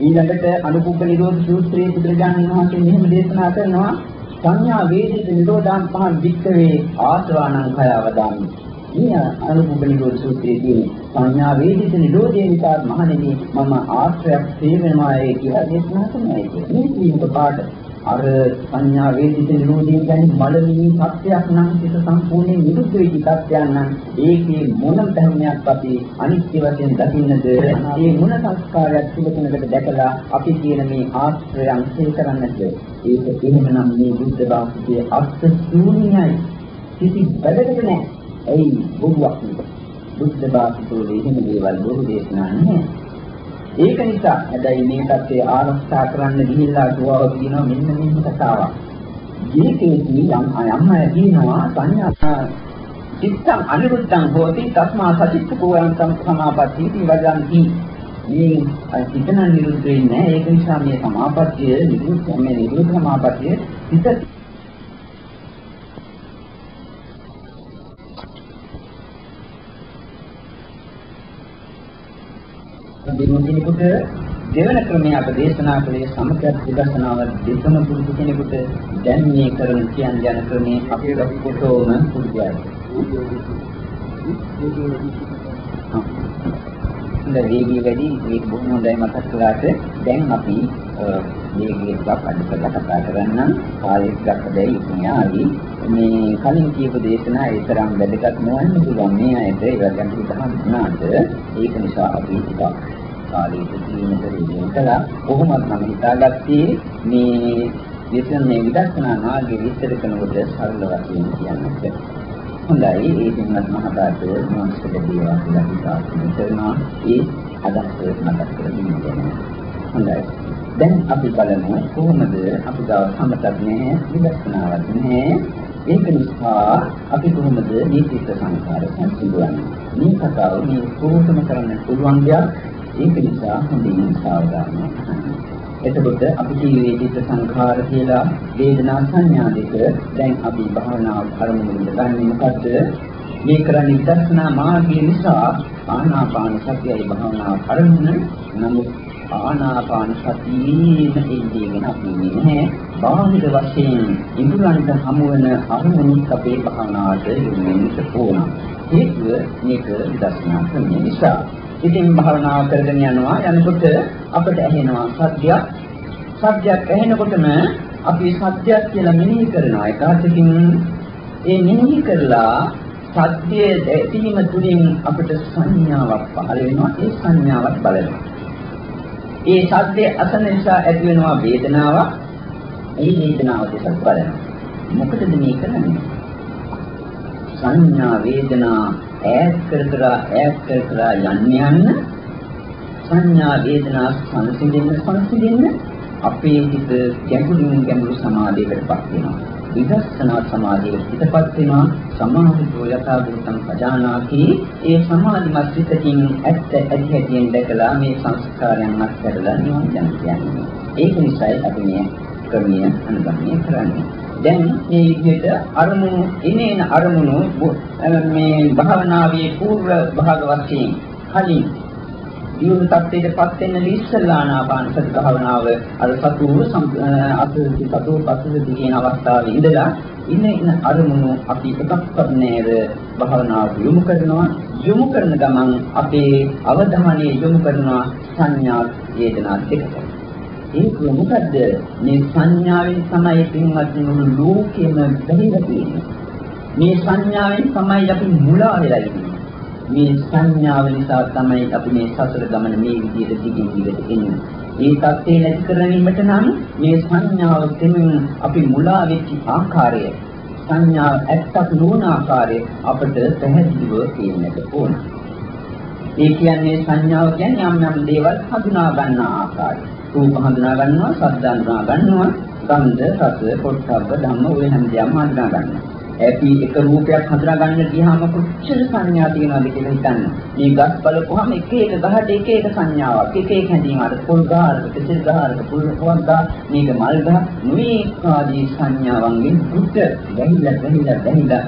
ඊළඟට අනුකූප නිරෝධ සූත්‍රයේ බුදුරජාණන් වහන්සේ මෙහෙම දේශනා කරනවා සංඥා වේදිත නිරෝධාන් පහන් වික්කවේ ආසවානං khය අවදාමි. මේ අනුකූප නිරෝධ සූත්‍රයේ තියෙන සංඥා වේදිත නිරෝධයේ නිසා මහණෙනි මම ආශ්‍රයක් සේවනමායේ කියලා දේශනා කරනවා ඒක. මේ කීමක පාඩ අර සංඥා වේදිත නිරෝධයෙන් කියන්නේ මලමිනී සත්‍යයක් නම් සිත සම්පූර්ණයෙන් නිරුද්ධ වෙච්ච සත්‍යයක් නම් ඒකේ මොන ධර්මයක් අපි අනිත්‍ය වශයෙන් දකින්නද? ඒ මොන සංස්කාරයක් පිළිතුනකට දැකලා අපි කියන මේ ආශ්‍රයයන් සිහි කරන්නද? ඒක එහෙමනම් මේ බුද්ධ වාක්‍යයේ අර්ථ ශූන්‍යයි කිසි බඩකට නැහැ එයි බොරුවක් නෙවෙයි? බුද්ධ වාක්‍යයේ එහෙම දේවල් බොරු දේශනා නැහැ. ඒක නිසා හැබැයි මේ தත්ත්වය ආරක්ෂා කරන්න ගිහිල්ලා දුවව කියනවා මෙන්න මෙන්න කතාවක්. ජීවිතේදී යම් අයම් අය කියනවා සංඥා චිත්තං අනිරුද්ධං හෝති තස්මා සචිත්තකෝ යම් සමාපatti වදන්ති. මේ චිතන නිරුද්ධ වෙන්නේ ඒක නිසා මේ සමාපත්තිය නිරුද්ධ මේ නිරුද්ධ සමාපත්තිය හිත දිනුදිනෙකට දෙවන ක්‍රමය අප දේශනා කළේ සමථ විදර්ශනාව දෙකම පුරුදු කෙනෙකුට දැන් මේ කරන කියන යන ක්‍රමේ අපේ කොටෝම පුරුදුයි. හොඳ වේගී වැඩි ඒක බොහොම හොඳයි මතක් කළාට දැන් අපි වේගී එකක් අඩු කතා කරන්න කාලයක් ගන්න බැරි ඉතින්යාවි මේ කලින් කියපු දේශනා ඒ තරම් වැදගත් නොවන්න පුළුවන් මේ ඇයිද ඒක ගැන හිතහම වුණාට ඒක නිසා අපි ටිකක් කාලයක ජීවිත රේඩියෝ කළා. කොහොමද මම හිතාගත්තේ මේ විතර මේ විදර්ශනා මාර්ගයේ විස්තර කරනකොට සරල වශයෙන් කියන්නත් හොඳයි. ඒ දෙන්නත් මහතාට මොනස්කද දේවා කියලා හිතාගෙන කරනවා. ඒ අදහස මතක් කරගන්න හොඳයි. දැන් අපි බලමු කොහොමද අපි ගාව සමතක් නැහැ විදර්ශනාවක් නැහැ. ඒක නිසා අපි කොහොමද මේ චිත්ත සංකාර සංසිඳවන්නේ මේ කතාව මේ කොහොමද කරන්න පුළුවන් දෙයක් ඒක නිසා හොඳින් සාවධානව එතකොට අපි ජීවිතේ චිත්ත සංඛාර කියලා වේදනා සංඥා දෙක දැන් අපි භාවනාව කරමුද ගන්නේ මොකද්ද? මේ කරන්නේ විදර්ශනා මාර්ගය නිසා ආනාපාන සතියයි භාවනාව කරන්න. නමුත් ආනාපාන සතියේම ඉඳීගෙන අපි නැහැ බාහිර වශයෙන් ඉඳුරන්ට හමු වෙන අරමුණුත් අපේ භාවනාවට යොමු වෙන්න ඕන. හේතුව මේක විදර්ශනා කරන නිසා. ඉතින් භාවනාව කරගෙන යනවා. යනකොට අපිට ඇහෙනවා සත්‍යයක්. සත්‍යයක් ඇහෙනකොටම අපි සත්‍යයක් කියලා මෙනෙහි කරනවා. ඒකාතකින් ඒ මෙනෙහි කරලා සත්‍යයේ දැකීම තුළින් අපිට සංඥාවක් පහළ වෙනවා. ඒ සංඥාවක් බලනවා. ඒ සත්‍ය අසන නිසා ඇති වෙනවා වේදනාවක්. ඒ වේදනාව දෙස බලනවා. මොකටද මේ කරන්නේ? සංඥා වේදනා ඈත් කර කර ඈත් කර කර යන්න යන්න සංඥා වේදනා සංසිඳෙන්න සංසිඳෙන්න අපේ හිත ගැඹුරින් ගැඹුරු සමාධියකටපත් වෙනවා. විදර්ශනා සමාධියට පිටපත් වෙනවා. සමාධිතෝ යථා භූතං පජානාති. ඒ සමාධිමත් සිතකින් ඇත්ත ඇති හැටියෙන් දැකලා මේ සංස්කාරයන් අත්හැරලා නිවන් යන කියන්නේ. ඒක නිසායි අපි මේ ක්‍රමීය අනුගමනය කරන්නේ. දැන් මේ විදිහට අරමුණු එනේන අරමුණු මේ භාවනාවේ పూర్ව භාග වශයෙන් කලින් දියුණු තත්ත්වයටපත් වෙන්න ඉස්සෙල්ලා ආනාපාන සති භාවනාව අර සතු අසති සතු පස්සති කියන අවස්ථාවේ ඉඳලා ඉන්න ඉන්න අරමුණු අපි එකක්වත් නෑර භාවනාව යොමු කරනවා. යොමු කරන ගමන් අපේ අවධානය යොමු කරනවා සංඥා වේදනා දෙකට ඒක මොකද්ද මේ සංඥාවෙන් තමයි පින්වත් මුළු ලෝකෙම බැහැලා තියෙන්නේ මේ සංඥාවෙන් තමයි අපි මුලා වෙලා ඉන්නේ මේ සංඥාව නිසා තමයි අපි මේ සසර ගමන මේ විදිහට දිගින් දිගට එන්නේ. මේ தත්ත්වේ නැති කරගැනීමට නම් මේ සංඥාව දෙමින් අපි මුලා වෙච්ච ආකාරය සංඥාව ඇත්තක් නොවන ආකාරය අපට පැහැදිලිව කියන්නට ඕන. ඒ කියන්නේ සංඥාව කියන්නේ යම් යම් දේවල් හඳුනා ගන්න ආකාරය. රූප හඳුනා ගන්නවා, ශබ්ද හඳුනා ගන්නවා, ගන්ධ, රස, පොට්ටබ්බ ධම්ම ඔය හැම දෙයක්ම හඳුනා ගන්නවා. අපි එක රූපයක් හඳුනා ගන්න ගියාම කොච්චර සංඥා තියෙනවද කියලා හිතන්න. මේ ගස් බලපුවාම එක එක ගහට එක එක සංඥාවක්, එක එක හැඳින්වීම අර පොල් ගහරක, කෙසෙල් ගහරක, පොල් පොල් ගහ, මේක මල් ගහ, මේ ආදී සංඥාවන්ගෙන් දුට වැහිලා වැහිලා වැහිලා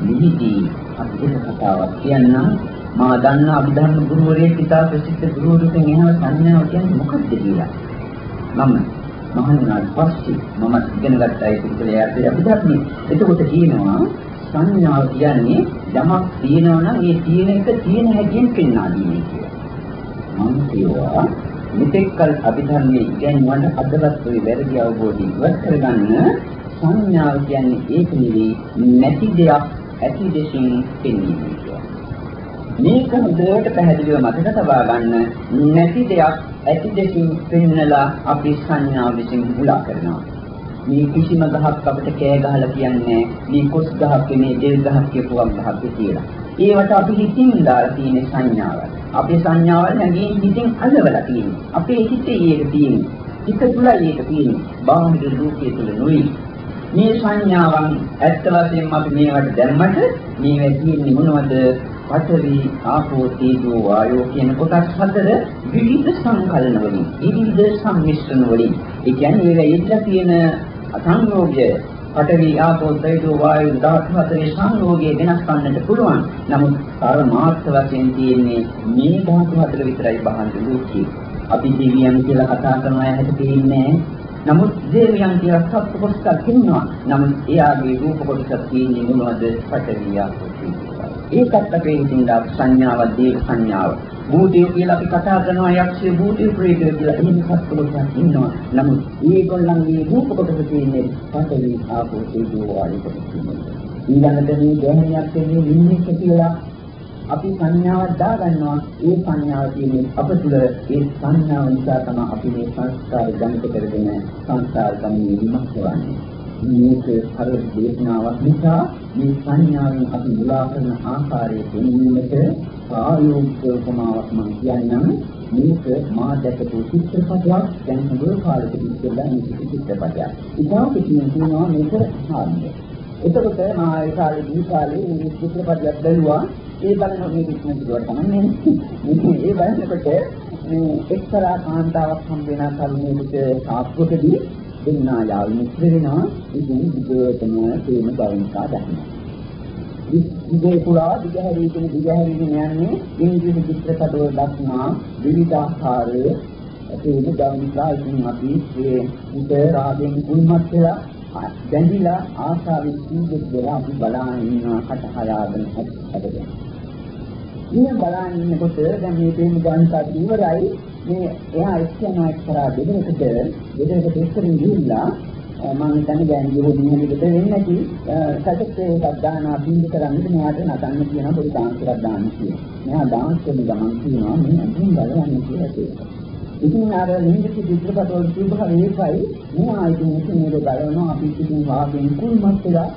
නිවිදී අපි ඒක කතාවක් කියන්නම්. මා දන්න අභිධර්ම ගුරුවරයෙක් ඉතා ප්‍රසිද්ධ ගුරුවරයෙක්ගෙන් එහෙම සංඥාව කියන්නේ මොකක්ද කියලා. මම මහණුනාට පස්සේ මම ඉගෙන ගත්ත ඒ පිළිතුරට අභිධර්මයේ එතකොට කියනවා සංඥාව කියන්නේ යමක් තියෙනවා නම් ඒ තියෙන එක තියෙන හැටියෙන් පෙන්වා දීමේ කියලා. මම කියවා මෙතෙක් කල අභිධර්මයේ ඉගෙනවන්න අදවත් ඔය වැරදි අවබෝධය ඉවත් කරගන්න සංඥාව කියන්නේ ඒක නෙවෙයි නැති දෙයක් ඇති දෙකින් පෙන්වීම කියලා. මේක හොඳට පැහැදිලිව මතක තබා ගන්න නැති දෙයක් ඇති දෙකින් පෙන්නලා අපි සංඥාව විසින් මුලා කරනවා. මේ කිසිම ගහක් අපිට කෑ ගහලා කියන්නේ මේ කොස් ගහක් මේ දෙල් ගහක් කියපුවක් ගහක් කියලා. ඒවට අපි හිතින් දාලා තියෙන සංඥාව. අපේ සංඥාවල් නැගින් හිතින් අල්ලවලා තියෙන්නේ. අපේ හිතේ ඒක තියෙන්නේ. හිත තුලයි ඒක තියෙන්නේ. බාහිර ලෝකයේ තුල නෙවෙයි. මේ සංඥාවන් ඇත්ත වශයෙන්ම අපි මේවට දැම්මට මේවා තියෙන්නේ මොනවද? පඨවි ආපෝ තේජෝ වායෝ කියන කොටස් හතර විවිධ සංකලන වලින් විවිධ සම්මිශ්‍රණ වලින්. ඒ කියන්නේ ඒවා ඉඳලා තියෙන සංයෝගය පඨවි ආපෝ තේජෝ වායෝ ධාතු හතරේ සංයෝගය වෙනස් කරන්නට පුළුවන්. නමුත් පරමාර්ථ වශයෙන් තියෙන්නේ මේ ධාතු හතර විතරයි බහන්දු ලෝකයේ අපි දිවියන් කියලා කතා කරන අය හැට දෙන්නේ නමුත් දේවියන් කියලා සත්‍ය කොටසක් ඉන්නවා. නමුත් එයාගේ රූප කොටසක් තියෙන්නේ මොනවද? පඨවි ආපෝ තේජෝ ඒකත් අපේ හිතින් දා සංඥාවක් දීර්ඝ සංඥාව. භූතය කියලා අපි කතා කරනවා යක්ෂය භූතය ප්‍රේතය කියලා එහෙම සත්පුරුෂයන් ඉන්නවා. නමුත් මේගොල්ලන්ගේ රූප කොටස තියෙන්නේ පතරි ආපෝ තේජෝ වායු කොටස. ඊළඟට මේ ගැහණියක් කියන්නේ විඤ්ඤාණය කියලා අපි සංඥාවක් දාගන්නවා ඒ සංඥාව කියන්නේ අප තුළ ඒ සංඥාව නිසා තමයි අපි මේ සංස්කාර ජනිත කරගෙන සංස්කාර ගමනේ විමස් කරන්නේ. මේක හර දේශනාවක් නිසා මේ සංඥාවෙන් අපි මුලා කරන ආකාරයේ පෙන්වීමට ප්‍රායෝගික උපමාවක් මම කියන්නම් මේක මා දැකපු චිත්‍රපටයක් දැන් හොඳ කාලෙක ඉස්සෙල්ලා මේක චිත්‍රපටයක්. ඉතින් කිසිම කියනවා මේක හාන්නේ. එතකොට මා ඒ කාලේ දී කාලේ මේ චිත්‍රපටයක් බැලුවා ඒ බලන මේ කිසිම දුරට තමයි මේ ඒ බලනකොට මේ එක්තරා කාන්තාවක් හම් වෙන කරුණේකට සාස්ත්‍රකදී දෙන්නා යාළු මිත්‍ර වෙනවා ඉතින් විදේතම තේම බවින්කා දකිනවා. විදේ පුරා දිගහැරීගෙන දිගහැරීගෙන යන්නේ ඉංග්‍රීසි චිත්‍රපටවල දක්නා විවිධාකාරයේ තේම බවින්කා ඉතින් අපි ඒ උද රාගෙන් කුල්මත් වෙලා බැඳිලා ආශාවෙන් සීදෙත් වෙලා අපි බලාගෙන ඉන්නවා කට හලාගෙන හදගෙන. ඉන්න බලාගෙන ඉන්නකොට දැන් මේ තේම බවින්කා ඉවරයි මේ එහා එක්කෙනා එක්තරා දෙදෙනෙකුට දෙදෙනෙකුට ඉස්සරින් ගිහිල්ලා මම හිතන්නේ දැන් යෝධින් හැටියට වෙන්නේ නැති සැකසේ එකක් දානවා බින්ද කරන්නේ මෙයාට නටන්න කියන පොඩි ඩාන්ස් එකක් දාන්න කියලා. මෙයා ඩාන්ස් කරන ගමන් කියනවා මේ අඳුන් බලන්න කියලා ඒක. ඉතින් අර ලිංගික චිත්‍රපටවල තිබුණා ඒකයි මෙයා ඉතින් මේක බලනවා අපි ඉතින් වාගෙන් කුල්මත් වෙලා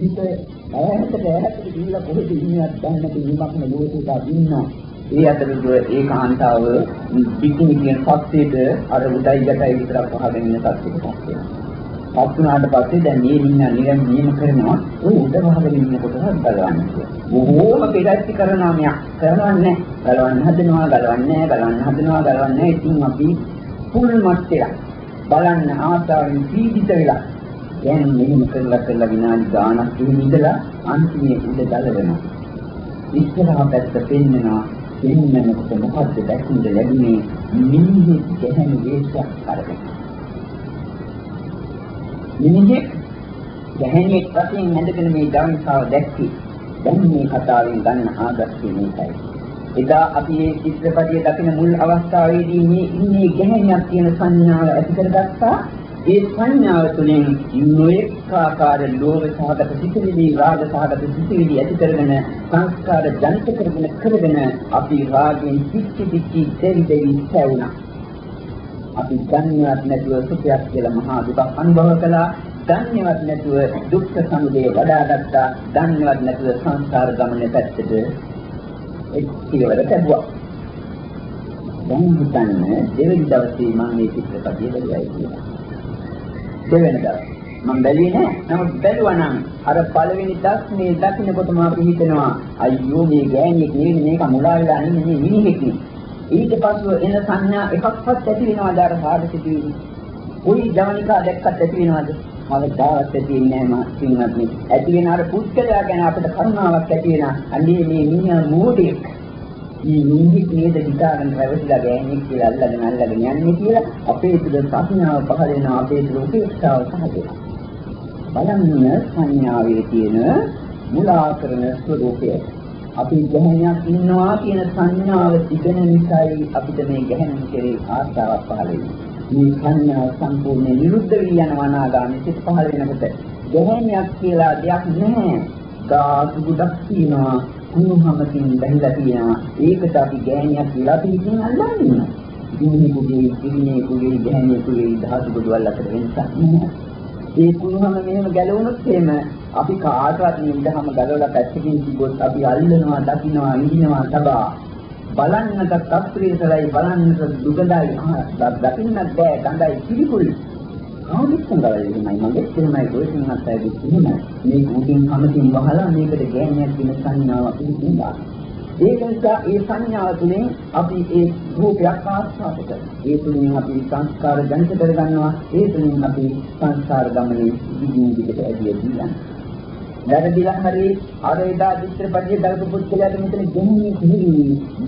හිත ඈතට ඈතට ගිහිල්ලා කොහෙද ඉන්නේ දැන් නැති නිමක් නෙවෙයි ඉන්නවා. ඒ අතරතුර ඒ කාන්තාව පිටින් කියන සත්‍යයට අර උඩයි යටයි විතරක් පහගෙන ඉන්න සත්‍යයකට පත් වෙනවා. පත් වුණාට පස්සේ දැන් මේ ඉන්න නිරන් නියම කරනවා ඔය උඩ පහගෙන ඉන්න කොටස බලන්න කියලා. බොහෝම පෙරච්චි කරනවා මෙයා. කරවන්නේ ගලවන්න හදනවා ගලවන්නේ ගලවන්න හදනවා ගලවන්නේ ඉතින් අපි පුල් මට්ටයක් බලන්න ආසාවෙන් පීඩිත වෙලා දැන් මෙහෙම කරලා කරලා විනාඩි ගාණක් ඉඳලා අන්තිමේ උඩ ගලවනවා. ඉස්සරහා පැත්ත පෙන්නනවා දෙන්නකොට මොකද්ද දැක්ින්ද ලැබුණේ මිනිහෙක් ගැහෙන වේශයක් කරගෙන. මිනිහෙක් ගැහෙනෙක් වශයෙන් නැදගෙන මේ ධර්මතාව දැක්කේ. දැන් මේ කතාවෙන් ගන්න ආදර්ශය මේකයි. එදා අපි මේ චිත්‍රපටිය දකින මුල් අවස්ථාවේදී මේ ඉන්නේ ගැහෙනියක් කියන සංඥාව ඇති කරගත්තා. ඒ සංඥාව තුළින් නොඑක ආකාර ලෝභ සහගත සිතිවිලි රාග සහගත සිතිවිලි ඇති කරගෙන සංස්කාර ජනිත කරගෙන කරගෙන අපි රාගයෙන් පිච්චි පිච්චි දෙවි දෙවි සැවුණා. අපි දන්නවත් නැතුව සුඛයක් කියලා මහා දුක අනුභව කළා. දන්නවත් නැතුව දුක්ඛ සමුදය වඩා ගත්තා. දන්නවත් නැතුව සංසාර ගමනේ පැත්තට එක් පියවර ලැබුවා. දැන් හිතන්නේ දෙවෙනි දවසේ මම මේ චිත්‍රපටිය බලුවයි කියලා. දෙවෙනිදා මම බැලුවේ නෑ. නමුත් බැලුවා නම් අර පළවෙනි දස්නේ දකින්නකොටම අපි හිතනවා අයියෝ මේ ගෑණියෙක් නෙවෙයි මේක මුලා වෙලා ඉන්නේ මේ මිනිහෙක් නේ. ඊට පස්ව එන සංඥා එකක්වත් ඇති වෙනවද අර සාධක සිදුවීම? කොයි ජවනිකා දැක්කත් ඇති වෙනවද? කවදාවත් ඇති වෙන්නේ නැහැ මා සිංහත්නි. ඇති වෙන අර පුද්ගලයා ගැන අපිට කරුණාවක් ඇති වෙන අන්නේ මේ මිනිහා මෝඩෙක්. මේ නිින්දිත් නේද හිතාගෙන රැවටිලා ගෑණියෙක් කියලා අල්ලගෙන අල්ලගෙන යන්නේ කියලා අපේ තුළ ප්‍රඥාව පහළ වෙනවා අපේ තුළ උපේක්ෂාව පහළ වෙනවා. බලන්න සංඥාවේ තියෙන මුලා කරන ස්වરૂපය. අපි ගැහණියක් ඉන්නවා කියන සංඥාව තිබෙන නිසායි අපිට මේ ගැහණිය කෙරේ ආශාවක් පහළ වෙන්නේ. මේ සංඥා සම්පූර්ණ නිරුද්ධ වී යනවා නාගාමී සිත් පහළ වෙනකොට ගැහණියක් කියලා දෙයක් නැහැ. ගාසු ගොඩක් තියෙනවා කුණුහමකින් බැහැලා තියෙනවා. ඒකට අපි ගෑණියක් කියලා අපි ඉතින් අල්ලන්නේ නෑ. දිනෙකුගේ දිනෙකුගේ ගෑණියෙකුගේ දහස් ගොඩවල් අතර වෙනසක් නෑ. ඒ කුණුහම මෙහෙම ගැලවුණොත් එහෙම අපි කාටවත් නින්දහම ගලවලා පැත්තකින් තිබොත් අපි අල්ලනවා, දකින්නවා, ඉඳිනවා තබා බලන්නට තත්ප්‍රියසලයි බලන්නට දුගඳයි දකින්නත් බෑ ගඳයි පිළිකුල් කවුරුත් සංගලයි මයි මගේ එහෙමයි ගොඩින් හත්යි දුන්න මේ උඩින් කමකින් වහලා මේකට ගෑනියක් වෙන සංඥාවක් තිබුණා ඒක නිසා ඒ සංඥාව තුළින් අපි ඒ රූපයක් ආස්වාද කරනවා. ඒ තුළින් අපි සංස්කාර ජනිත කරගන්නවා. ඒ තුළින් අපි සංස්කාර ගමනේ දිගින් දිගට ඇදී යනවා. වැරදිලා හරි අර එදා චිත්‍රපටිය බලපු පුද්ගලයාට මෙතන ගෙන්නේ කිහිරි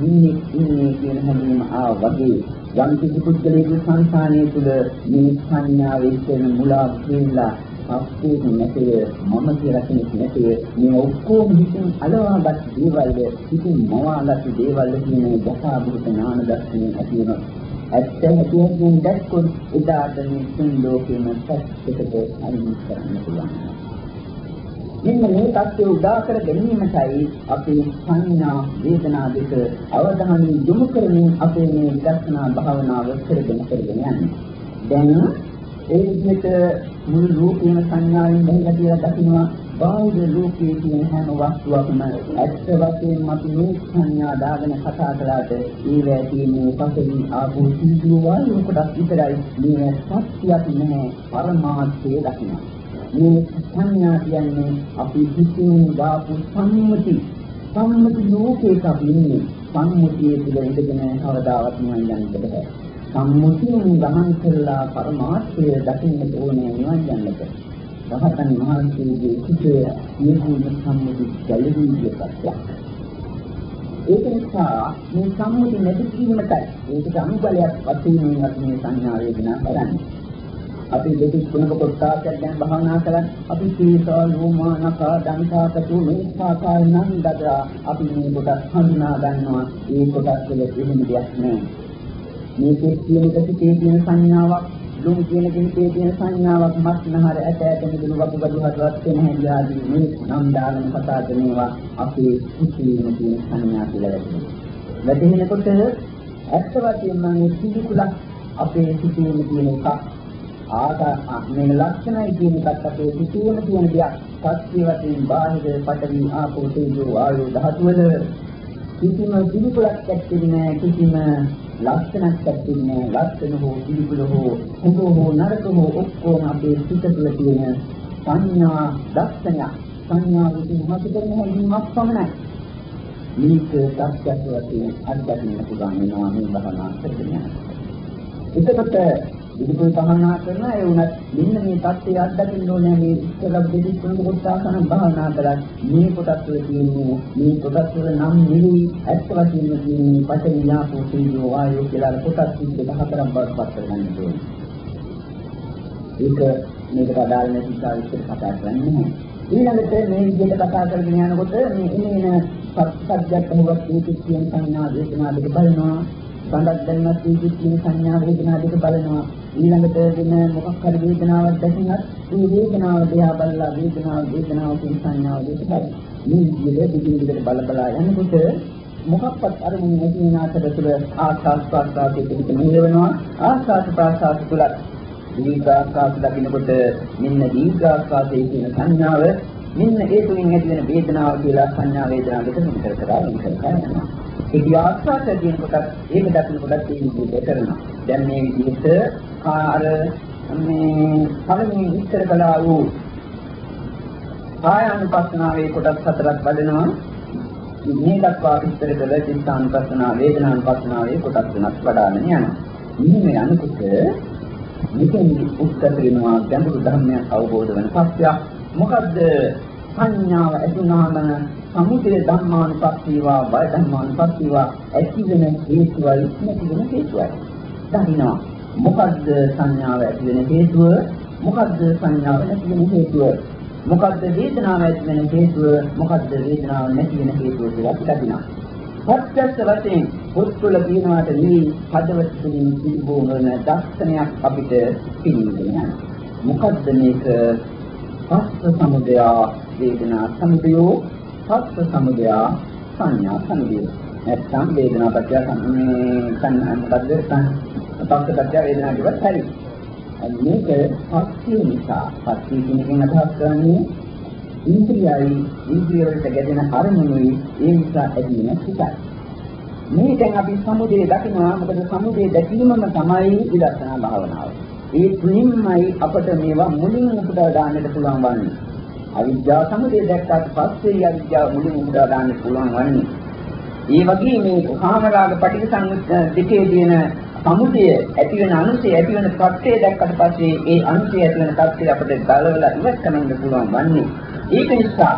ඉන්නේ ඉන්නේ කියන හැඟීම ආව වගේ යම් කිසි පුද්ගලයෙකු සංසානයේ තුල මේ සංඥාවේ තියෙන මුලා කියලා අපේ නැතේ මම කියලා කෙනෙක් නැතේ මේ ඔක්කොම හිතින් අලවාගත් දේවල්ද හිතින් මවාගත් දේවල්ද කියන යථා භූත ඥාන දර්ශනය ඇති වෙනවා. ඇත්ත හැටියෙන් දැක්කොත් එදාට මේ තුන් ලෝකෙම සත්‍යකට අනිත් කරන්න පුළුවන්. මෙන්න මේ தත්ත්වය උදා කර ගැනීමටයි අපි සංඥා වේදනා දෙක අවධානය යොමු කරමින් අපේ මේ දර්ශනා භාවනාව කරගෙන කරගෙන යන්නේ. දැන් ඒ විදිහට මුළු රූපේම සංඥාවෙන් බැහැලා කියලා දකින්නවා බාහිර ලෝකයේ තියෙන හැම වස්තුවක්ම ඇත්ත වශයෙන්ම අපි මේ සංඥා දාගෙන කතා කළාට ඒවැය තියෙන පසවි ආපෝ සීතු වායු කොටස් විතරයි මේ සත්‍යයක් නැහැ පරමාර්ථය දකින්නවා. මේ සංඥා කියන්නේ අපි හිතින් දාපු සම්මුති. සම්මුති ලෝකයක අපි ඉන්නේ සම්මුතියේ තුළ ඉඳගෙන කවදාවත් නිවන් යන්න බෑ සම්මුතියෙන් ගමන් කළා පරමාර්ථය දකින්න ඕනේ නිවන් යන්නට රහතන් වහන්සේගේ සිටේ මේ සම්මුති ගැලවී ගියපත්යක් ඒක නිසා මේ සම්මුති නැති කිරීමටයි. ඒකට අනුබලයක් වශයෙන් අපි මේ සංඥා වේදනා කරන්නේ. අපි දෙකක් තුනක කොටසක් ගැන භාවනා කළා. අපි සීසා ලෝමානකා දන්තාකතු මේ ආකාර නම් දදා අපි මේ කොටස් හඳුනා ගන්නවා. ඒ කොටස් වල එහෙම දෙයක් නෑ මේකේ කියන කතිකේ තියෙන සංඥාවක් ලුම් කියන කෙනකේ තියෙන සංඥාවක් මස් නහර ඇට ඇට මිදුණු වපු බඩු හදවත් වෙන හැටි ආදී මේ නම් දාගෙන කතා කරනවා අපේ කුසීන තියෙන සංඥා කියලා වැටෙනවා වැටෙනකොට ඇත්ත වශයෙන්ම මේ පිළිකුලක් අපේ සිිතේ තියෙන එකක්. ආකාර මේ ලක්ෂණයි කියන එකත් අපේ සිතුවම තියෙන දෙයක්. සත්‍ය වශයෙන් බාහිර පඨවි ආපෝ තේජෝ වායෝ ධාතු වල කිසිම පිළිකුලක් ඇත්තේ නැහැ කිසිම ලක්ෂණක් ඇත්තේ නැහැ. ලක්ෂණ හෝ පිළිකුල හෝ හොඳ හෝ නරක හෝ ඔක්කොම අපේ සිත තුළ තියෙන සංඥා දර්ශනය. සංඥා විසින් මත කරන හැඟීමක් පමණයි. මේක සත්‍යයක් වශයෙන් අත්දකින්න පුළුවන් වෙනවා මේ භවනා කරගෙන යනකොට. එතකොට විදුපුල් භාවනා කරනවා ඒ උනත් මෙන්න මේ தත්ත්වය අත්දකින්න ඕනේ මේ ඉස්සරහ දෙවි තුන කොටසන භාවනා කරලා මේ කොටස් වල තියෙන්නේ මේ කොටස් වල නම් නෙවෙයි ඇත්ත වශයෙන්ම තියෙන්නේ පඨවි යාපෝ තේජෝ වායෝ කියලා කොටස් 24ක් බවට පත් කරගන්න ඕනේ. ඒක මේකට අදාළ නැති සාවිස්තර කතා කරන්නේ නැහැ. ඊළඟට මේ විදිහට කතා කරගෙන යනකොට මේ එනේන සත්‍යයක් අහුවත් මේක කියන සංඥා වේදනා දෙක බලනවා බඳක් දැනවත් වී කියන සංඥා වේදනා දෙක බලනවා ඊළඟට වෙන මොකක් හරි වේදනාවක් දැකිනත් ඒ වේදනාව දිහා බලලා වේදනාව වේදනාව කියන සංඥාව දෙක බලනවා මේ විදිහට දිගින් දිගට බල බලා යනකොට මොකක්වත් අරමුණ නැති වෙන අතර තුළ ආස්වාස් ප්‍රාසාසයේ පිට මෙහෙවනවා ආස්වාස් ප්‍රාසාස තුළ දීර්ඝාස්වාස් දකින්නකොට මෙන්න දීර්ඝාස්වාසයේ කියන සංඥාව මෙන්න ඒ තුලින් ඇති වෙන වේදනාව කියලා සංඥා වේදනාව දෙක විතර කරලා විතර කරනවා. ඒක ආස්වාද කියන කොටත් ඒක දකින්න කොටත් ඒ විදිහට කරනවා. දැන් මේ විදිහට අර මේ පළමුවෙන් විස්තර කළා වූ කායානුපස්සනාවේ කොටස් හතරක් බලනවා. මේ දක්වා විස්තර කළ චිත්තානුපස්සනා වේදනානුපස්සනාවේ කොටස් තුනක් වඩාගෙන යනවා. මේ යනකොට මෙතෙන් උත්තර වෙනවා ගැඹුරු ධර්මයක් අවබෝධ වෙන පස්සය මොකද්ද? සංඥාව ඇතිවනාම සමුදය ධම්මානුපස්සීවා වය ධම්මානුපස්සීවා ඇති වෙන හේතුවයි නැති වෙන හේතුවයි. දකින්නවා මොකද්ද සංඥාව ඇති වෙන හේතුව? මොකද්ද සංඥාව නැති වෙන හේතුව? මොකද්ද වේදනාව ඇති වෙන හේතුව? මොකද්ද වේදනාව නැති වෙන හේතුව කියලා අපි දකිනවා. ප්‍රත්‍යක්ෂ වශයෙන් පුත්තුල කියනවාට මේ හදවත තුළින් පිළිබෝවන දර්ශනයක් අපිට පිළිගන්න මොකද්ද මේක? පස්ස සමුදය වේදනා සමුදයෝ පස්ස සමුදය සංඥා සමුදය. නැත්නම් වේදනා පත්‍ය සංඥා මොකද්ද? පස්ස පත්‍ය වේදනා කියවත් හරි. මේක පස්සේ නිසා පස්සේ කියන එකෙන් අදහස් කරන්නේ ඉන්ද්‍රියයි ඉන්ද්‍රිය වලට ගැදෙන අරමුණුයි ඒ නිසා ඇති වෙන සිතයි මේ දැන් අපි සමුදේ දකිනවා. මොකද සමුදේ දැකීමම තමයි විදර්ශනා භාවනාව. ඒ තුලින්මයි අපට මේවා මුලින් උපදව දාන්නට පුළුවන් වන්නේ. අවිද්‍යාව සමුදේ දැක්කට පස්සේ අවිද්‍යාව මුලින් උපදව දාන්න පුළුවන් වන්නේ. ඒ වගේ මේ කාමරාග පටිඝ දෙකේ තියෙන සමුදය ඇති වෙන අනුසය ඇති වෙන ප්‍රත්‍යය දැක්කට පස්සේ ඒ අනුසය ඇති වෙන ප්‍රත්‍යය අපිට ගලවලා ඉවත් කරන්න පුළුවන් වන්නේ. ඒක නිසා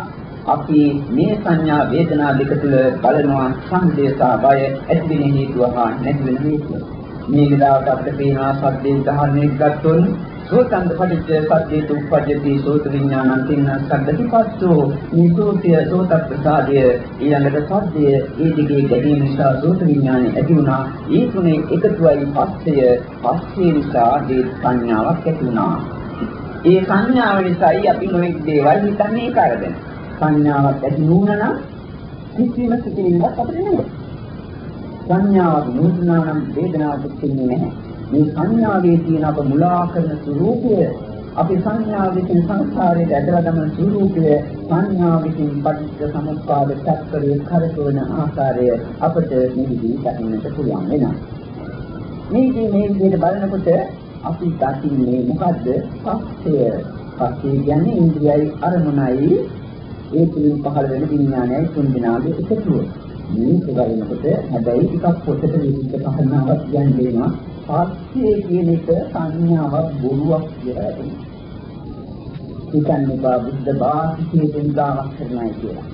අපි මේ සංඥා වේදනා දෙක තුළ බලනවා සංදේශා බය ඇති වෙන හේතුව හා නැති වෙන හේතුව. මේ විලාවට අපිට පේනවා සද්දේ උදාහරණයක් ගත්තොත් සෝතන්ද පටිච්ච සද්දේතු උපජ්ජති සෝත විඥානං තින්න සද්දති පස්සෝ මේ සෝතය සෝත ප්‍රසාදය ඊළඟට සද්දය ඒ දිගේ ගැටීම නිසා සෝත විඥානය ඇති වුණා. ඒ තුනේ එකතුවයි පස්සය. පස්සේ නිසා ඒ සංඥාවක් ඇති වුණා. ඒ සංඥාව නිසායි අපි නොඑක් දේවල් හිතන්නේ කරදෙන සංඥාවක් ඇති නුනනම් කිසිම සිතිවිල්ලක් අපිට නෙමෙයි සංඥාවක් නුනා නම් වේදනාවක් තින්නේ නැහැ. මේ සංඥාවේ තියෙන අප මුලා කරන ස්වરૂපය අපි සංඥාවෙන් සංස්කාරයේ ඇදලා දමන ස්වરૂපය සංඥාවෙන් පටිච්ච සමුප්පාද චක්‍රයේ කරකවන ආකාරය අපට නිදි දකින්නට පුළුවන් වෙනවා. මේකේ මේ විදිහට බලනකොට අපි දකින්නේ මොකද්ද? පස්සය. පස්සය කියන්නේ ඉන්ද්‍රියයි අරමුණයි ඒ තුලින් පහළ වෙන විඥානයයි තුන් දෙනාගේ එකතුව. මේක බලනකොට හැබැයි ටිකක් පොතට විදිහට පහළනාවක් කියන්නේ පස්සේ කියන එක සංඥාවක් බොරුවක් කියලා හිතනවා. හිතන්නේ බා බුද්ධ භාෂිතේ දෙන්දාවක් කරනයි කියලා.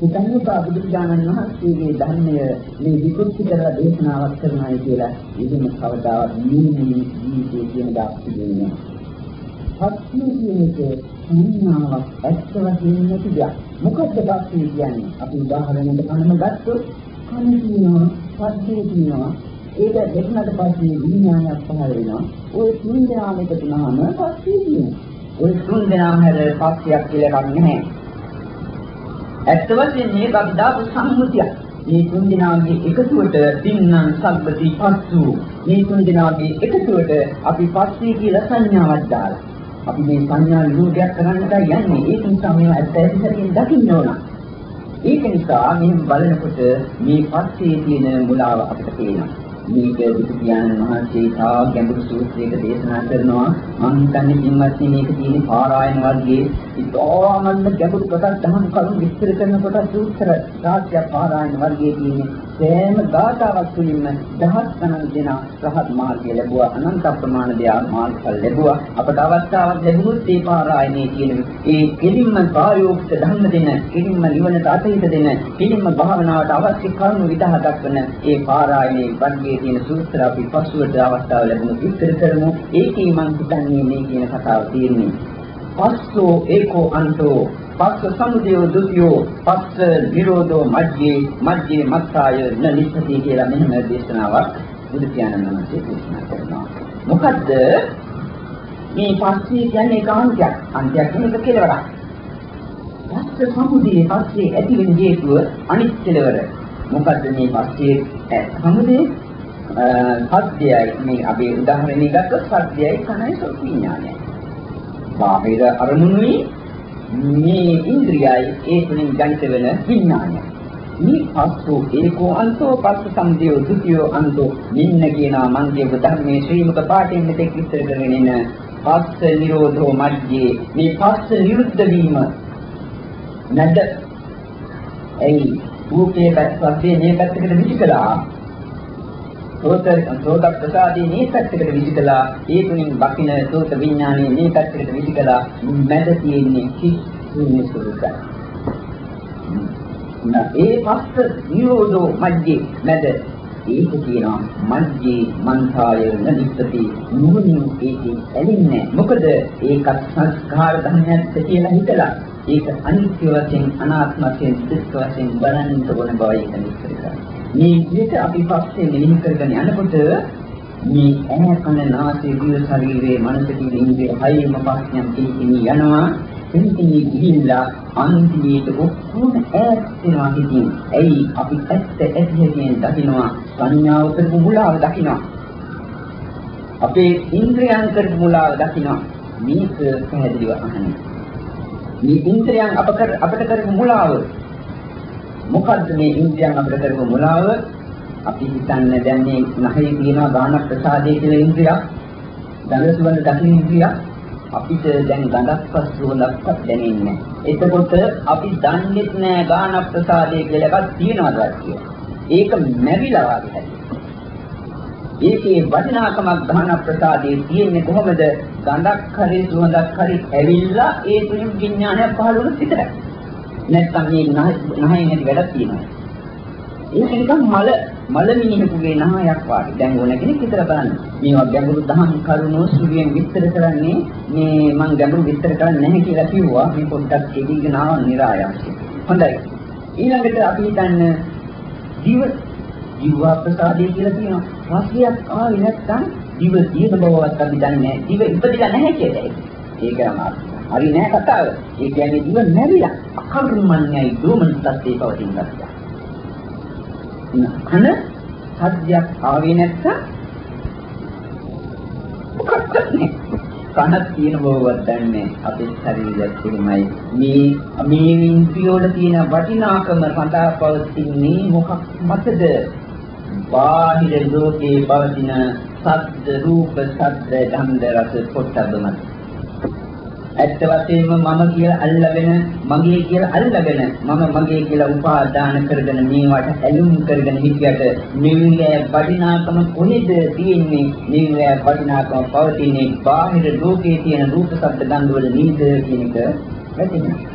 හිතන්නේ බා බුදුජානන් වහන්සේගේ ධර්මය මේ විකෘති කරලා දේශනාවක් කරනයි කියලා. ඉතින් කවදාවත් නිමි ජීවිතේ කියන දාක් දෙන්නේ නැහැ. පස්සේ කියන එක සංඥාවක් ඇත්ත වශයෙන්ම නැති දෙයක්. මොකද්ද පස්සේ කියන්නේ? අපි උදාහරණයක් ගන්නම ගත්තොත් කන කියනවා, පස්සේ කියනවා ඒක දෙන්නට පස්සේ විඥානයක් පහළ වෙනවා. ওই තුන් දෙනාම එකතු වුණාම පස්සේ කියනවා. ওই තුන් දෙනාම හැර පස්සයක් කියලා එකක් නැහැ. ඇත්ත වශයෙන්ම මේක අපි දාපු සම්මුතියක්. මේ තුන් දෙනාගේ එකතුවට දින්නම් සම්පති පස්සු. මේ තුන් දෙනාගේ එකතුවට අපි පස්සේ කියලා සංඥාවක් දාලා. අපි මේ සංඥා නිරෝධයක් කරන්නට යන්නේ. ඒක නිසා මේවා ඇත්ත ඇති සැරින් දකින්න ඕන. ඒක නිසා මේ බලනකොට මේ පස්සේ තියෙන මුලාව අපිට පේනවා. මේක බුදු පියාණන් වහන්සේ තා ගැඹුරු සූත්‍රයක දේශනා කරනවා. මම හිතන්නේ පින්වත්නි මේක තියෙන පාරායන වර්ගයේ ඉතාමත් ගැඹුරු කොටස් දහම් කරුණු විස්තර කරන කොටස් සූත්‍ර රාජ්‍ය පාරායන වර්ගයේ තියෙන සෑම ගාථාවක් තුළින්ම දහස් ගණන් දෙන රහත් මාර්ගය ලැබුවා අනන්ත ප්‍රමාණ දෙයක් මාර්ගඵල ලැබුවා අපට අවස්ථාවක් ලැබුණොත් ඒ පාරායනයේ තියෙන ඒ කෙලින්ම ප්‍රායෝගික ධර්ම දෙන කෙලින්ම නිවනට අතහිත දෙන කෙලින්ම භාවනාවට අවශ්‍ය කරුණු විදහා දක්වන ඒ පාරායනයේ වර්ගයේ මේ කියන සූත්‍ර අපි පසුවට අවස්ථාව ලැබුණු විස්තර කරමු. ඒකේ මම හිතන්නේ මේ කියන කතාව තියෙන්නේ. පස්සෝ ඒකෝ අන්තෝ පස්ස සමුදයෝ දුතියෝ පස්ස නිරෝධෝ මජ්ජේ මජ්ජේ මත්තාය නනිස්සති කියලා මෙහෙම දේශනාවක් බුදු පියාණන් වහන්සේ දේශනා කරනවා. මොකද්ද මේ පස්සේ කියන්නේ කාන්තියක්. අන්තියක් කියන්නේ කෙලවරක්. පස්ස සමුදේ පස්සේ ඇති වෙන හේතුව අනිත් කෙලවර. මොකද්ද මේ පස්සේ සමුදේ සත්‍යයයි මේ අපි උදාහරණයක් ගත්තොත් සත්‍යයයි කනයි සෝත විඥානයයි. බාහිර අරමුණුයි මේ ඉන්ද්‍රියයි ඒ තුලින් ජනිත වෙන විඥානය. මේ පස්සෝ ඒකෝ අන්තෝ පස්ස සම්දියෝ ද්විතියෝ අන්තෝ නින්න කියනවා මං කියපු ධර්මයේ ශ්‍රීමක පාඨයෙන් මෙතෙක් විස්තර කරගෙන ඉන්න පස්ස නිරෝධෝ මජ්ජේ. මේ පස්ස නිරුද්ධ වීම නැද. එයි රූපේ පැත්තේ මේ පැත්තකට විසිකලා සෝත සෝත ප්‍රසාදී මේ පැත්තකට විසිකලා ඒ තුنين බකින සෝත විඥානයේ මේ පැත්තකට විසිකලා මැද තියෙන්නේ කිසිම ස්වરૂපයක්. ඒ පස්ස නිරෝධෝ මජ්ජේ මැද. ඒක කියනවා මජ්ජේ මන්තාය නිස්සති නුමුණු ඒකෙන් ඇලින්නේ මොකද ඒකත් සංස්කාර ධර්මයක් කියලා හිතලා. ඒක අනිත්‍ය වශයෙන් අනාත්ම වශයෙන් සිත් වශයෙන් බලන්නට ඕන බවයි ඒක නිස්සති කරන්නේ මේ විදිහට අපි පස්සේ මෙහෙම කරගෙන යනකොට මේ ඇහැ කන නාසය දිව ශරීරයේ මනස කියන ඉන්ද්‍රිය හයම පස්යන් පිළිකිනි යනවා. එන්තිනි ගිහිල්ලා අන්තිමේට ඔක්කොම ඈත් වෙනවා කියකින් ඇයි? අපි ඇත්ත ඇතියෙන් දකින්නවා සංඥාව කරපු මුලාව දකින්නවා අපේ ඉන්ද්‍රියයන් කරපු මුලාව දකින්නවා මේක පැහැදිලිව අහන්නේ. මේ ඉන්ද්‍රියයන් අප කර අපට කරපු මුලාව මොකද්ද මේ ඉන්ද්‍රියන් අපිට කරපු මුලාව? අපි හිතන්නේ දැන් මේ නහේ තියෙනවා ගාන ප්‍රසාදයේ කියලා ඉන්ද්‍රියක්. ගඳ සුවඳ දකින්න ඉන්ද්‍රියක්. අපිට දැන් ගඳක්වත් සුවඳක්වත් දැනෙන්නේ එතකොට අපි දන්නේ නැහැ ගාන ප්‍රසාදයේ කියලා එකක් තියෙනවද කියලා. ඒක මැරිලා වගේ ඒකේ වටිනාකමක් ගාන ප්‍රසාදයේ තියෙන්නේ කොහොමද? ගඳක් හරි සුවඳක් හරි ඇවිල්ලා ඒ තුලින් විඥානයක් පහළ වුණොත් විතරයි. නැත්නම් මේ නහයෙන් ඇති වැඩක් තියෙනවා. ඒක නිකන් මල මල මිනිහෙකුගේ නහයක් වාගේ. දැන් ඕන කෙනෙක් හිතලා බලන්න. මේවා ගැඹුරු දහම් කරුණු සුවියෙන් විස්තර කරන්නේ මේ මම ගැඹුරු විස්තර කරන්නේ නැහැ කියලා කිව්වා. මේ පොඩ්ඩක් එදිගෙන ආව નિરાයයි. හොඳයි. ඊළඟට අපි හිතන්න ජීව ජීව ප්‍රසාදේ කියලා කියනවා. රසයක් ආවේ නැත්නම් ජීව තියෙන බවවත් අපි දන්නේ නැහැ. ජීව ඉපදිලා නැහැ කියලා. ඒක අමාරුයි. හරි නෑ කතාව. ඒ කියන්නේ දිව නැරිලා අකර්මණ්‍යයි දෝමනස්සත්තේ පවතින ගතිය. කන සද්දයක් ආවේ නැත්තම් මොකක්ද කනක් තියෙන බවවත් දන්නේ අපේ ශරීරයත් එහෙමයි මේ මේ ඉන්ද්‍රියවල තියෙන වටිනාකම සඳහා පවතින්නේ මොකක් මතද? බාහිර ලෝකේ පවතින සද්ද රූප සද්ද ගන්ධ රස පොට්ටබ්බ මත. ඇත්ත වශයෙන්ම මම කියලා අල්ලගෙන මගේ කියලා අල්ලගෙන මම මගේ කියලා උපාදාන කරගෙන මේවට ඇලුම් කරගෙන හිටියට නිවිලේ වටිනාකම කොහෙද තියෙන්නේ? නිවිලේ වටිනාකම පවතින්නේ බාහිර ලෝකයේ තියෙන රූප ශබ්ද ගන්ධ වල නේද කියන එක වැටෙනවා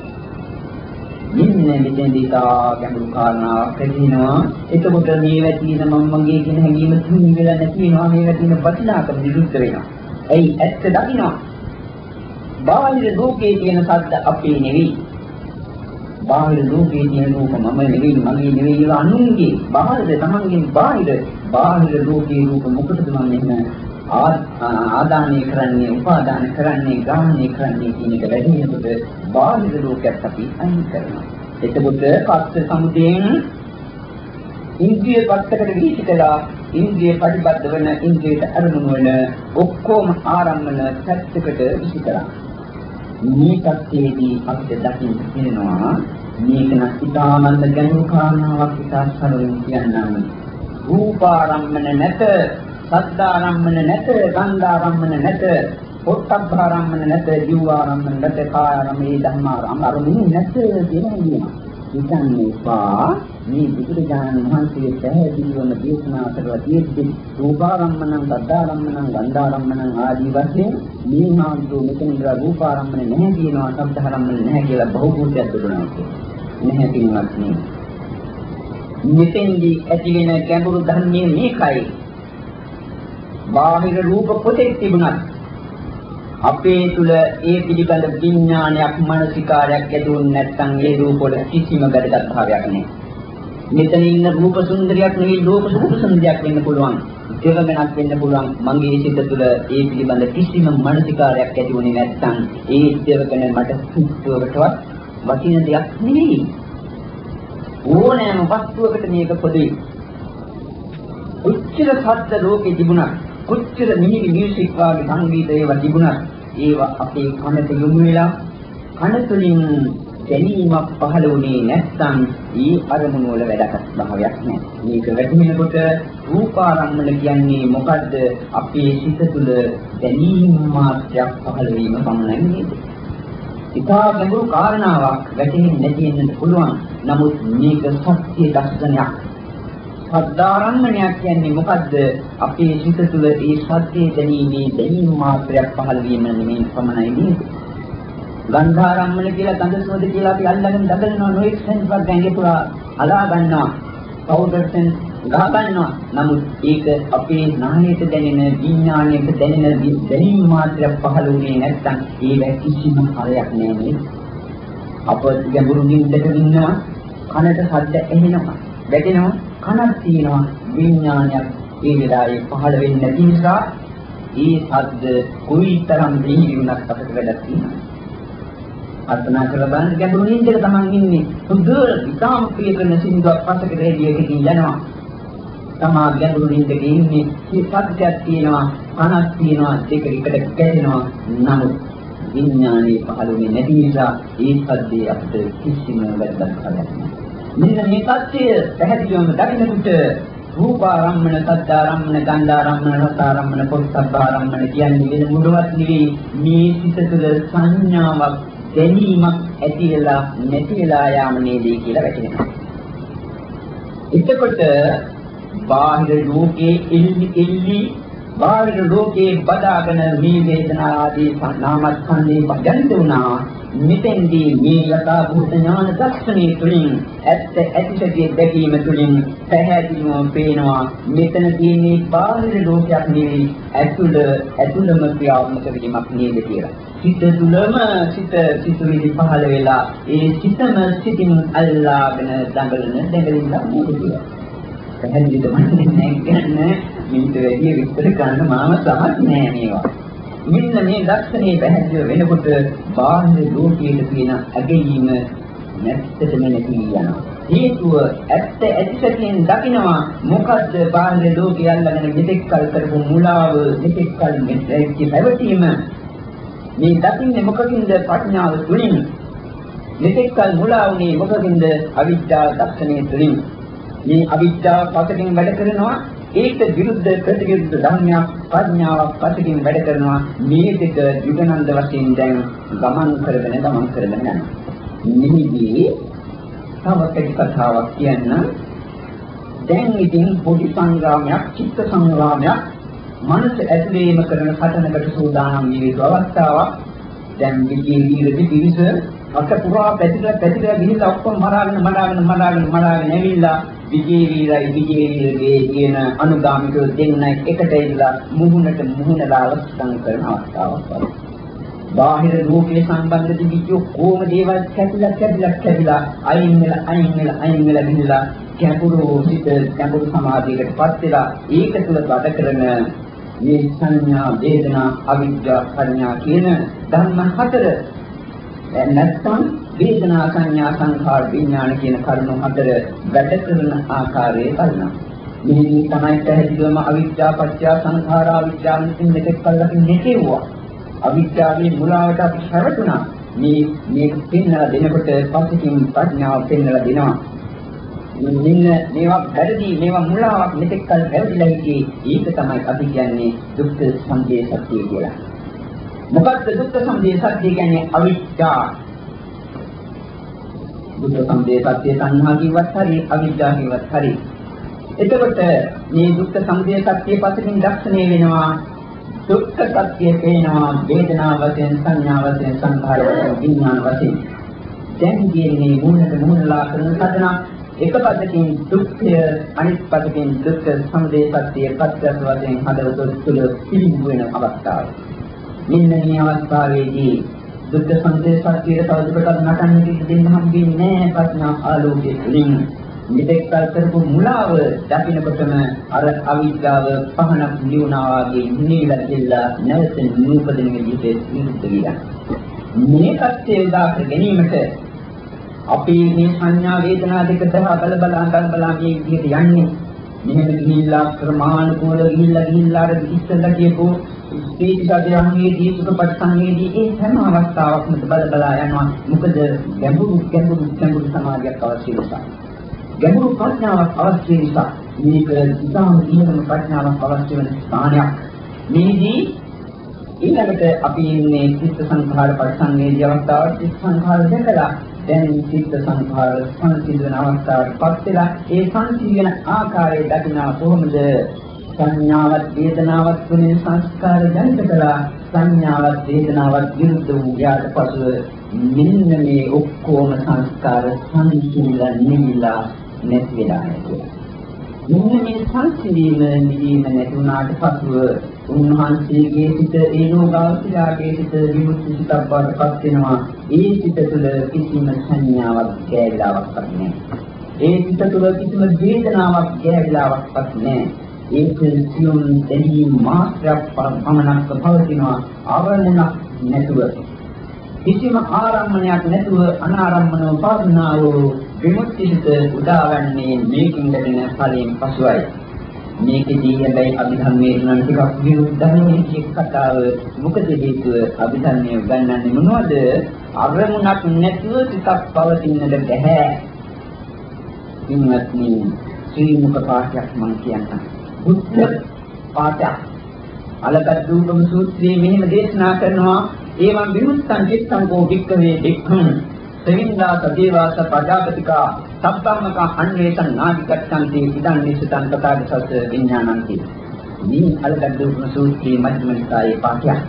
ඉන්නේ මෙතෙන්දී තා ගැඹුරු කාරණාවක් ඇතිවෙනවා. එතකොට මේ වැටින මම මගේ කියන හැඟීම තුන් වෙලා නැති වෙනවා මේ වැටින වටිනාකම නිරුද්ධ වෙනවා. එයි ඇත්ත දකින්නවා බාහිර ලෝකයේ තියෙන සද්ද අපේ නෙවෙයි. බාහිර ලෝකයේ තියෙන රූප මම නෙවෙයි මගේ නෙවෙයි ඒවා අනුන්ගේ. බාහිර තමන්ගෙන් බාහිර බාහිර ලෝකයේ රූප මොකටද මම එන්න ආදානය කරන්නේ උපාදාන කරන්නේ ගාහණය කරන්නේ කියන එක වැඩිනකොට බාහිර ලෝකයක් අපි අයින් කරනවා. එතකොට පස්ස සමුදයෙන් ඉන්ද්‍රිය පැත්තකට විහිදලා ඉන්ද්‍රිය ප්‍රතිබද්ධ වෙන ඉන්ද්‍රියට අරමුණු වෙන ඔක්කොම ආරම්මන පැත්තකට විහිදලා මේ තත්ත්වයේදී අපිට දකින්න තියෙනවා. මේක නම් ඉතාමත් ගැඹුරු කාරණාවක් ඉතා සරලව කියන්නම්. රූපාරම්මන නැත සද්දාරම්මන නැත ගන්ධාරම්මන නැත පොට්ටබ්බාරම්මන නැත ජීවාරම්මන නැත කායාරම්මේ ධම්මාරම්මන නැත කියන කියනවා හිතන්නේපා මේ බුදුරජාණන් වහන්සේ පැහැදිලිවම දේශනා කරලා තියෙද්දි රූපාරම්මණං සද්ධාරම්මණං ගන්ධාරම්මණං ආදී වශයෙන් මේ මාන්තු මෙතන ඉඳලා රූපාරම්මණ නැහැ කියනවා සද්ධාරම්මණ නැහැ කියලා බහුභූතයක් දුන්නා නැහැ පින්වත් නේ මෙතෙන්දී ඇති වෙන ගැඹුරු ධර්මයේ මේකයි. බාහිර රූප පොතේ තිබුණත් අපේ තුල ඒ පිළිබඳ විඥානයක් මානසිකාරයක් ඇතිවෙන්නේ නැත්නම් ඒ රූප වල කිසිම ගැටගත් භාවයක් නැහැ. මෙතන ඉන්න රූප සුන්දරියක් නෙවෙයි ලෝක රූප සුන්දරියක් වෙන්න පුළුවන්. දෙවගණක් වෙන්න පුළුවන්. මගේ සිත තුළ ඒ පිළිබඳ කිසිම මානසිකාරයක් ඇතිවෙන්නේ නැත්නම් ඒ දෙවගණ මට සුද්ධවටවත් වටින දෙයක් නෙවෙයි. ඕනෑම වස්තුවකට මේක පොදුයි. උච්චර සත්‍ය ලෝකේ තිබුණා කොච්චර මිනිමි මියුසික් වාගේ සංගීත ඒවා තිබුණත් ඒවා අපේ කනට යොමු වෙලා කන තුලින් දැනීමක් පහළ වුණේ නැත්නම් ඊ අරමුණු වල වැඩක් භාවයක් නැහැ. මේක වැටහෙනකොට රූපාරම්මන කියන්නේ මොකද්ද? අපේ සිත තුළ දැනීම මාත්‍රයක් පහළ වීම පමණයි නේද? ඉතා ගැඹුරු කාරණාවක් වැටහෙන්නේ නැති වෙන්න පුළුවන්. නමුත් මේක සත්‍ය දර්ශනයක්. සද්ධාරම්මණයක් කියන්නේ මොකද්ද? අපේ සිත තුළ ඒ සත්‍ය දැනීමේ දැනීම මාත්‍රයක් පහළ වීම නෙමෙයි පමණයි නේද? ගන්ධාරම්මන කියලා ගඳ සුවඳ කියලා අපි අල්ලගෙන දඟලනවා නොඑක් සෙන්ස් වර්ග ඇඟේ පුරා අලා ගන්නවා. පවුඩර් සෙන්ස් ගහ ගන්නවා. නමුත් ඒක අපේ නාහයට දැනෙන විඥාණයට දැනෙන දැනීම මාත්‍රයක් පහළ වුණේ නැත්නම් ඒ කිසිම හරයක් නෑ නේද? අප ගැඹුරු නිින්දක ඉන්නවා කනට ශබ්ද ඇහෙනවා වැටෙනවා කනක් තියෙනවා විඥානයක් ඒ වෙලාවේ පහළ වෙන්නේ නැති නිසා ඒ ශබ්ද කොයිතරම් දෙහිරුණක් අපිට වැඩක් තියෙනවා අර්ථනා කරලා බලන්න ගැඹුරු නිින්දක තමන් ඉන්නේ. හුදු ඉතාම ප්‍රිය කරන සින්දුවක් පස්සකට රේඩියෝකකින් යනවා. තමා ගැඹුරු නිින්දක ඉන්නේ සත්‍යයක් තියෙනවා කනක් තියෙනවා දෙක එකට ගැටෙනවා. නමුත් විඥානයේ පහළුනේ නැති නිසා ඒ සද්දේ අපිට කිසිම වැරද්දක් කරන්නේ මෙන්න මේ தත්ත්වය පැහැදිලිවම දකින්නකොට රූපාරම්මන, සද්දාරම්මන, ගන්ධාරම්මන, රසාරම්මන, පොට්ටබ්බාරම්මන කියන්නේ වෙන මොනවත් නෙවෙයි. මේ සිත තුළ සංඥාවක් දැනීමක් ඇති වෙලා නැති වෙලා යාම නේදී කියලා වැටෙනවා. එතකොට බාහිර ලෝකයේ එල්ලි එල්ලි බාහිර ලෝකයේ බදාගෙන මේ වේදනා ආදී නාමස්කන්ධේ බඳින්න උනා මෙතෙන්දී මේ යථා භූත ඥාන දර්ශනයේ තුලින් ඇත්ත ඇතිසැටි දැකීම තුලින් පැහැදිලිවම පේනවා මෙතන තියෙන්නේ බාහිර ලෝකයක් නෙවෙයි ඇතුළ ඇතුළම ක්‍රියාත්මක වීමක් නේද කියලා. සිත තුළම සිත සිතුවිලි පහළ වෙලා ඒ සිතම සිතින් අල්ලාගෙන දඟලන දඟලින්න මොකද පැහැදිලි තමයි නෑ කියන්නේ මේක වැඩි විස්තර කරන්න මාව සමත් නෑ මේවා. මෙන්න මේ දර්ශනයේ පැහැදිලි වෙනකොට බාහිර ලෝකයේ තියෙන ඇගීම නැත්තටම නැති යනවා. හේතුව ඇත්ත ඇතිසැටියෙන් දකිනවා මොකද්ද බාහිර ලෝකයේ අල්ලගෙන මෙතෙක් කල් කරපු මුලාව මෙතෙක් කල් මෙතෙක් පැවතීම. මේ දකින්නේ මොකකින්ද ප්‍රඥාව තුලින් මෙතෙක් කල් මුලා වුණේ මොකකින්ද? අවිද්‍යා දර්ශනයේ තුලින් මේ අවිද්‍යාව පසකින් වැඩ කරනවා ඒක විරුද්ධ ප්‍රතිවිරුද්ධ ධර්මයක් ප්‍රඥාවක් පසකින් වැඩ කරනවා. මේ දෙක යුගනන්ද වශයෙන් දැන් ගමන් කරගෙන ගමන් කරගෙන යනවා. නිහිදී තව කතාවක් කියන්න. දැන් ඉතින් පොඩි සංග්‍රාමයක් චිත්ත සංග්‍රාමයක්. මනස ඇතුළේම කරන සටනකට සූදානම් වී යුතු අවස්ථාවක්. දැන් විජේ වීරදි පිරිස අත පුරා පැතිර පැතිර ගිහිල්ලා ඔක්කොම මරාගෙන මරාගෙන මරාගෙන මරාගෙන ඇවිල්ලා විජේ වීරයි විජේ වීරගේ කියන අනුගාමිකයෝ දෙන්න එකට ඉල්ලා මුහුණට මුහුණලා අවස්ථන් කරන අවස්ථාවක් වගේ. බාහිර ලෝකයේ සම්බන්ධ දිවිච්ච කොහොම දේවල් කැපිලා කැපිලා කැපිලා අයින් වෙලා අයින් වෙලා අයින් වෙලා ගිහිල්ලා ගැඹුරු සිත ගැඹුරු සමාධියකටපත් වෙලා ඒක තුළ වැඩ කරන මේ සංඥා වේදනා අවිද්‍යා සංඥා කියන ධර්ම හතර නැත්නම් වේදනා සංඥා සංඛාර විඥාන කියන කරුණු හතර වැඩ කරන ආකාරය බලනවා. මේ තමයි පැහැදිලිවම අවිද්‍යා පත්‍ය සංඛාරා විඥානින් දෙකක් කල්ලාකින් නෙකෙව්වා. අවිද්‍යාවේ මුලාවට අපි හැරතුණා. මේ මේක පෙන්වලා දෙනකොට පස්සකින් ප්‍රඥාව පෙන්වලා දෙනවා. මෙන්න මේවා වැරදි මේවා මුලාවක් මෙතෙක් කල් වැරදිලා හිටියේ ඒක තමයි අපි කියන්නේ දුක්ඛ සමුදය සත්‍ය කියලා. මොකද්ද දුක්ඛ සමුදය සත්‍ය කියන්නේ අවිද්‍යාව බුද්ධ සම්දේ සත්‍ය සංහා කිව්වත් හරි අවිද්‍යාව කිව්වත් හරි. එතකොට මේ දුක්ඛ සමුදය සත්‍ය පසකින් දර්ශනය වෙනවා දුක්ඛ සත්‍ය පේනවා වේදනා වශයෙන් සංඥා වශයෙන් සංඛාර වශයෙන් විඥාන වශයෙන්. දැන් කියන්නේ මූලක මූලලා කරන සදන එක පදකින් දුක්ඛය අනිත් පදකින් දුක්ඛ සමුදය සත්‍ය පත්‍යස් වශයෙන් හදවත තුළ පිළිඹු වෙන අවස්ථාව. මෙන්න මේ අවස්ථාවේදී දුක්ඛ සංදේ සත්‍යය තවදුරටත් නටන්න දෙන්න හම්බෙන්නේ නැහැ. ප්‍රඥා ආලෝකයේ තුලින් මෙතෙක් කල් කරපු මුලාව දකින්නකොටම අර අවිද්‍යාව පහනක් නිවුණා වගේ නිවිලා ගිල්ලා නැවත නූපදින විදිහට නිරුද්ධ ගියා මේ කච්චේ උදා කර ගැනීමට අපි මේ සංඥා වේදනා දෙක දහ බල බල අඳන් බල මේ විදිහට යන්නේ. මෙහෙම ගිහිල්ලා ප්‍රමාණිකෝල ගිහිල්ලා ගිහිල්ලා අර ඉස්සෙල්ලා කියපු ස්ථීතිසදයන්ගේ දීපක පරිසංවේදී ඒ හැම අවස්ථාවකම බල බලා යනවා. මොකද ගැඹුරු ගැඹුරු ගැඹුරු සමාධියක් අවශ්‍ය නිසා. ගැඹුරු ප්‍රඥාවක් අවශ්‍ය නිසා මේක ඉතාම ඉහළම ප්‍රඥාවක් අවශ්‍ය වෙන ස්ථානයක්. මේදී ඊළඟට අපි ඉන්නේ චිත්ත සංඛාර පරිසංවේදී අවස්ථාවට චිත්ත සංඛාර දැකලා දැන් චිත්ත සංඛාර සංසිඳන අවස්ථාවටපත් වෙලා ඒ සංසිඳන ආකාරය දකිනා කොහොමද? සංඥාවත් වේදනාවත් වෙන සංස්කාර ජනිත කළා. සංඥාවත් වේදනාවත් විරුද්ධ වූ යාට පසුව මෙන්න මේ ඔක්කොම සංස්කාර සංසිඳලා නිවිලා නැති වෙලා යනවා මෙන්න මේ සංසිඳීම නිවීම නැති වුණාට පසුව උන්වහන්සේගේ සිත ඒ ලෝකාවසියාගේ සිත විමුක්ති සිතක් බවටපත් වෙනවා. ඒ සිත තුළ කිසිම සංඥාවක් ගෑවිලාවක්වත් නැහැ. ඒ සිත තුළ කිසිම වේදනාවක් ගෑවිලාවක්වත් නැහැ. ඒක සියුම් දෙහි මාත්‍රයක් පමණක් පවතිනවා. අවරණක් නැතුව කිසිම ආරම්මණයක් නැතුව අනාරම්මනව පවතිනා වූ විමුක්තියට උදාවන්නේ මේකින් ලැබෙන ඵලයෙන් පසුයි. මේකෙදී හැබැයි අභිධර්මයේ නම් ටිකක් විරුද්ධයි කියන කතාව මොකද හේතුව අභිධර්මයේ උගන්වන්නේ මොනවද? අරමුණක් නැතුව ටිකක් පවතින්නද බැහැ. ඉන්නත්නි ශ්‍රී මුඛ පාඨයක් මම කියන්නම්. බුද්ධ පාඨයක්. අලකට දූපම සූත්‍රයේ මෙහෙම දේශනා කරනවා ඒවම් විමුක්තං චිත්තං කෝ වික්ඛවේ වික්ඛං සෙවින්දා සදේවාස ප්‍රජාපතිකා සබ්බම්මක අන්නේතං නාදිකච්ඡන්ති ඉදං නිසිතං තථාගතස්ස විඥානන්ති මේ අලගද්දුන සූත්‍රයේ මධ්‍යම නිකායේ පාඨයක්.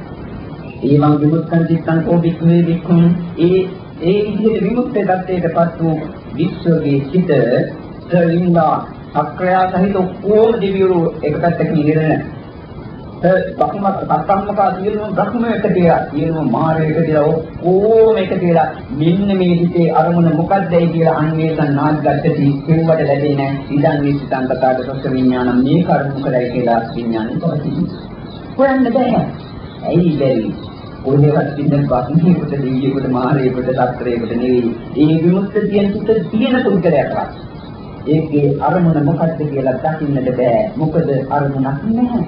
ඒවං විමුක්තං චිත්තං කෝ වික්ඛවේ වික්ඛං ඒ ඒ විදිහට විමුක්ත தත්ත්වයටපත් වූ විශ්වගේ සිට සෙවින්දා අක්‍රයා සහිත ඔක්කොම දිවිවරු එක පැත්තකින් ඉගෙන බ්‍රහ්ම සත්සම්මකා සියලුම බ්‍රහ්ම එක කියලා සියලුම මාරය එක කියලා ඔක්කොම එක කියලා මෙන්න මේ හිතේ අරමුණ මොකක්දයි කියලා අන්වේෂණ නාගත්තටි කෙරුවට ලැබෙන්නේ නැහැ ඉඳන් විසිතන් කතාවට සොස්ස විඥාන මේ කර්ම කරයි කියලා විඥානෙ පවතින හොයන්න බෑ ඇයි බැරි ඔයවත් ඉන්න බ්‍රහ්මීකට දෙවියෙකුට මාරයෙකුට සත්‍රයෙකුට නෙවෙයි ඒ විමුක්ත තියෙන සිත තියෙන පුද්ගලයාට ඒකේ අරමුණ මොකක්ද කියලා දකින්නට බෑ. මොකද අරමුණක් නැහැ.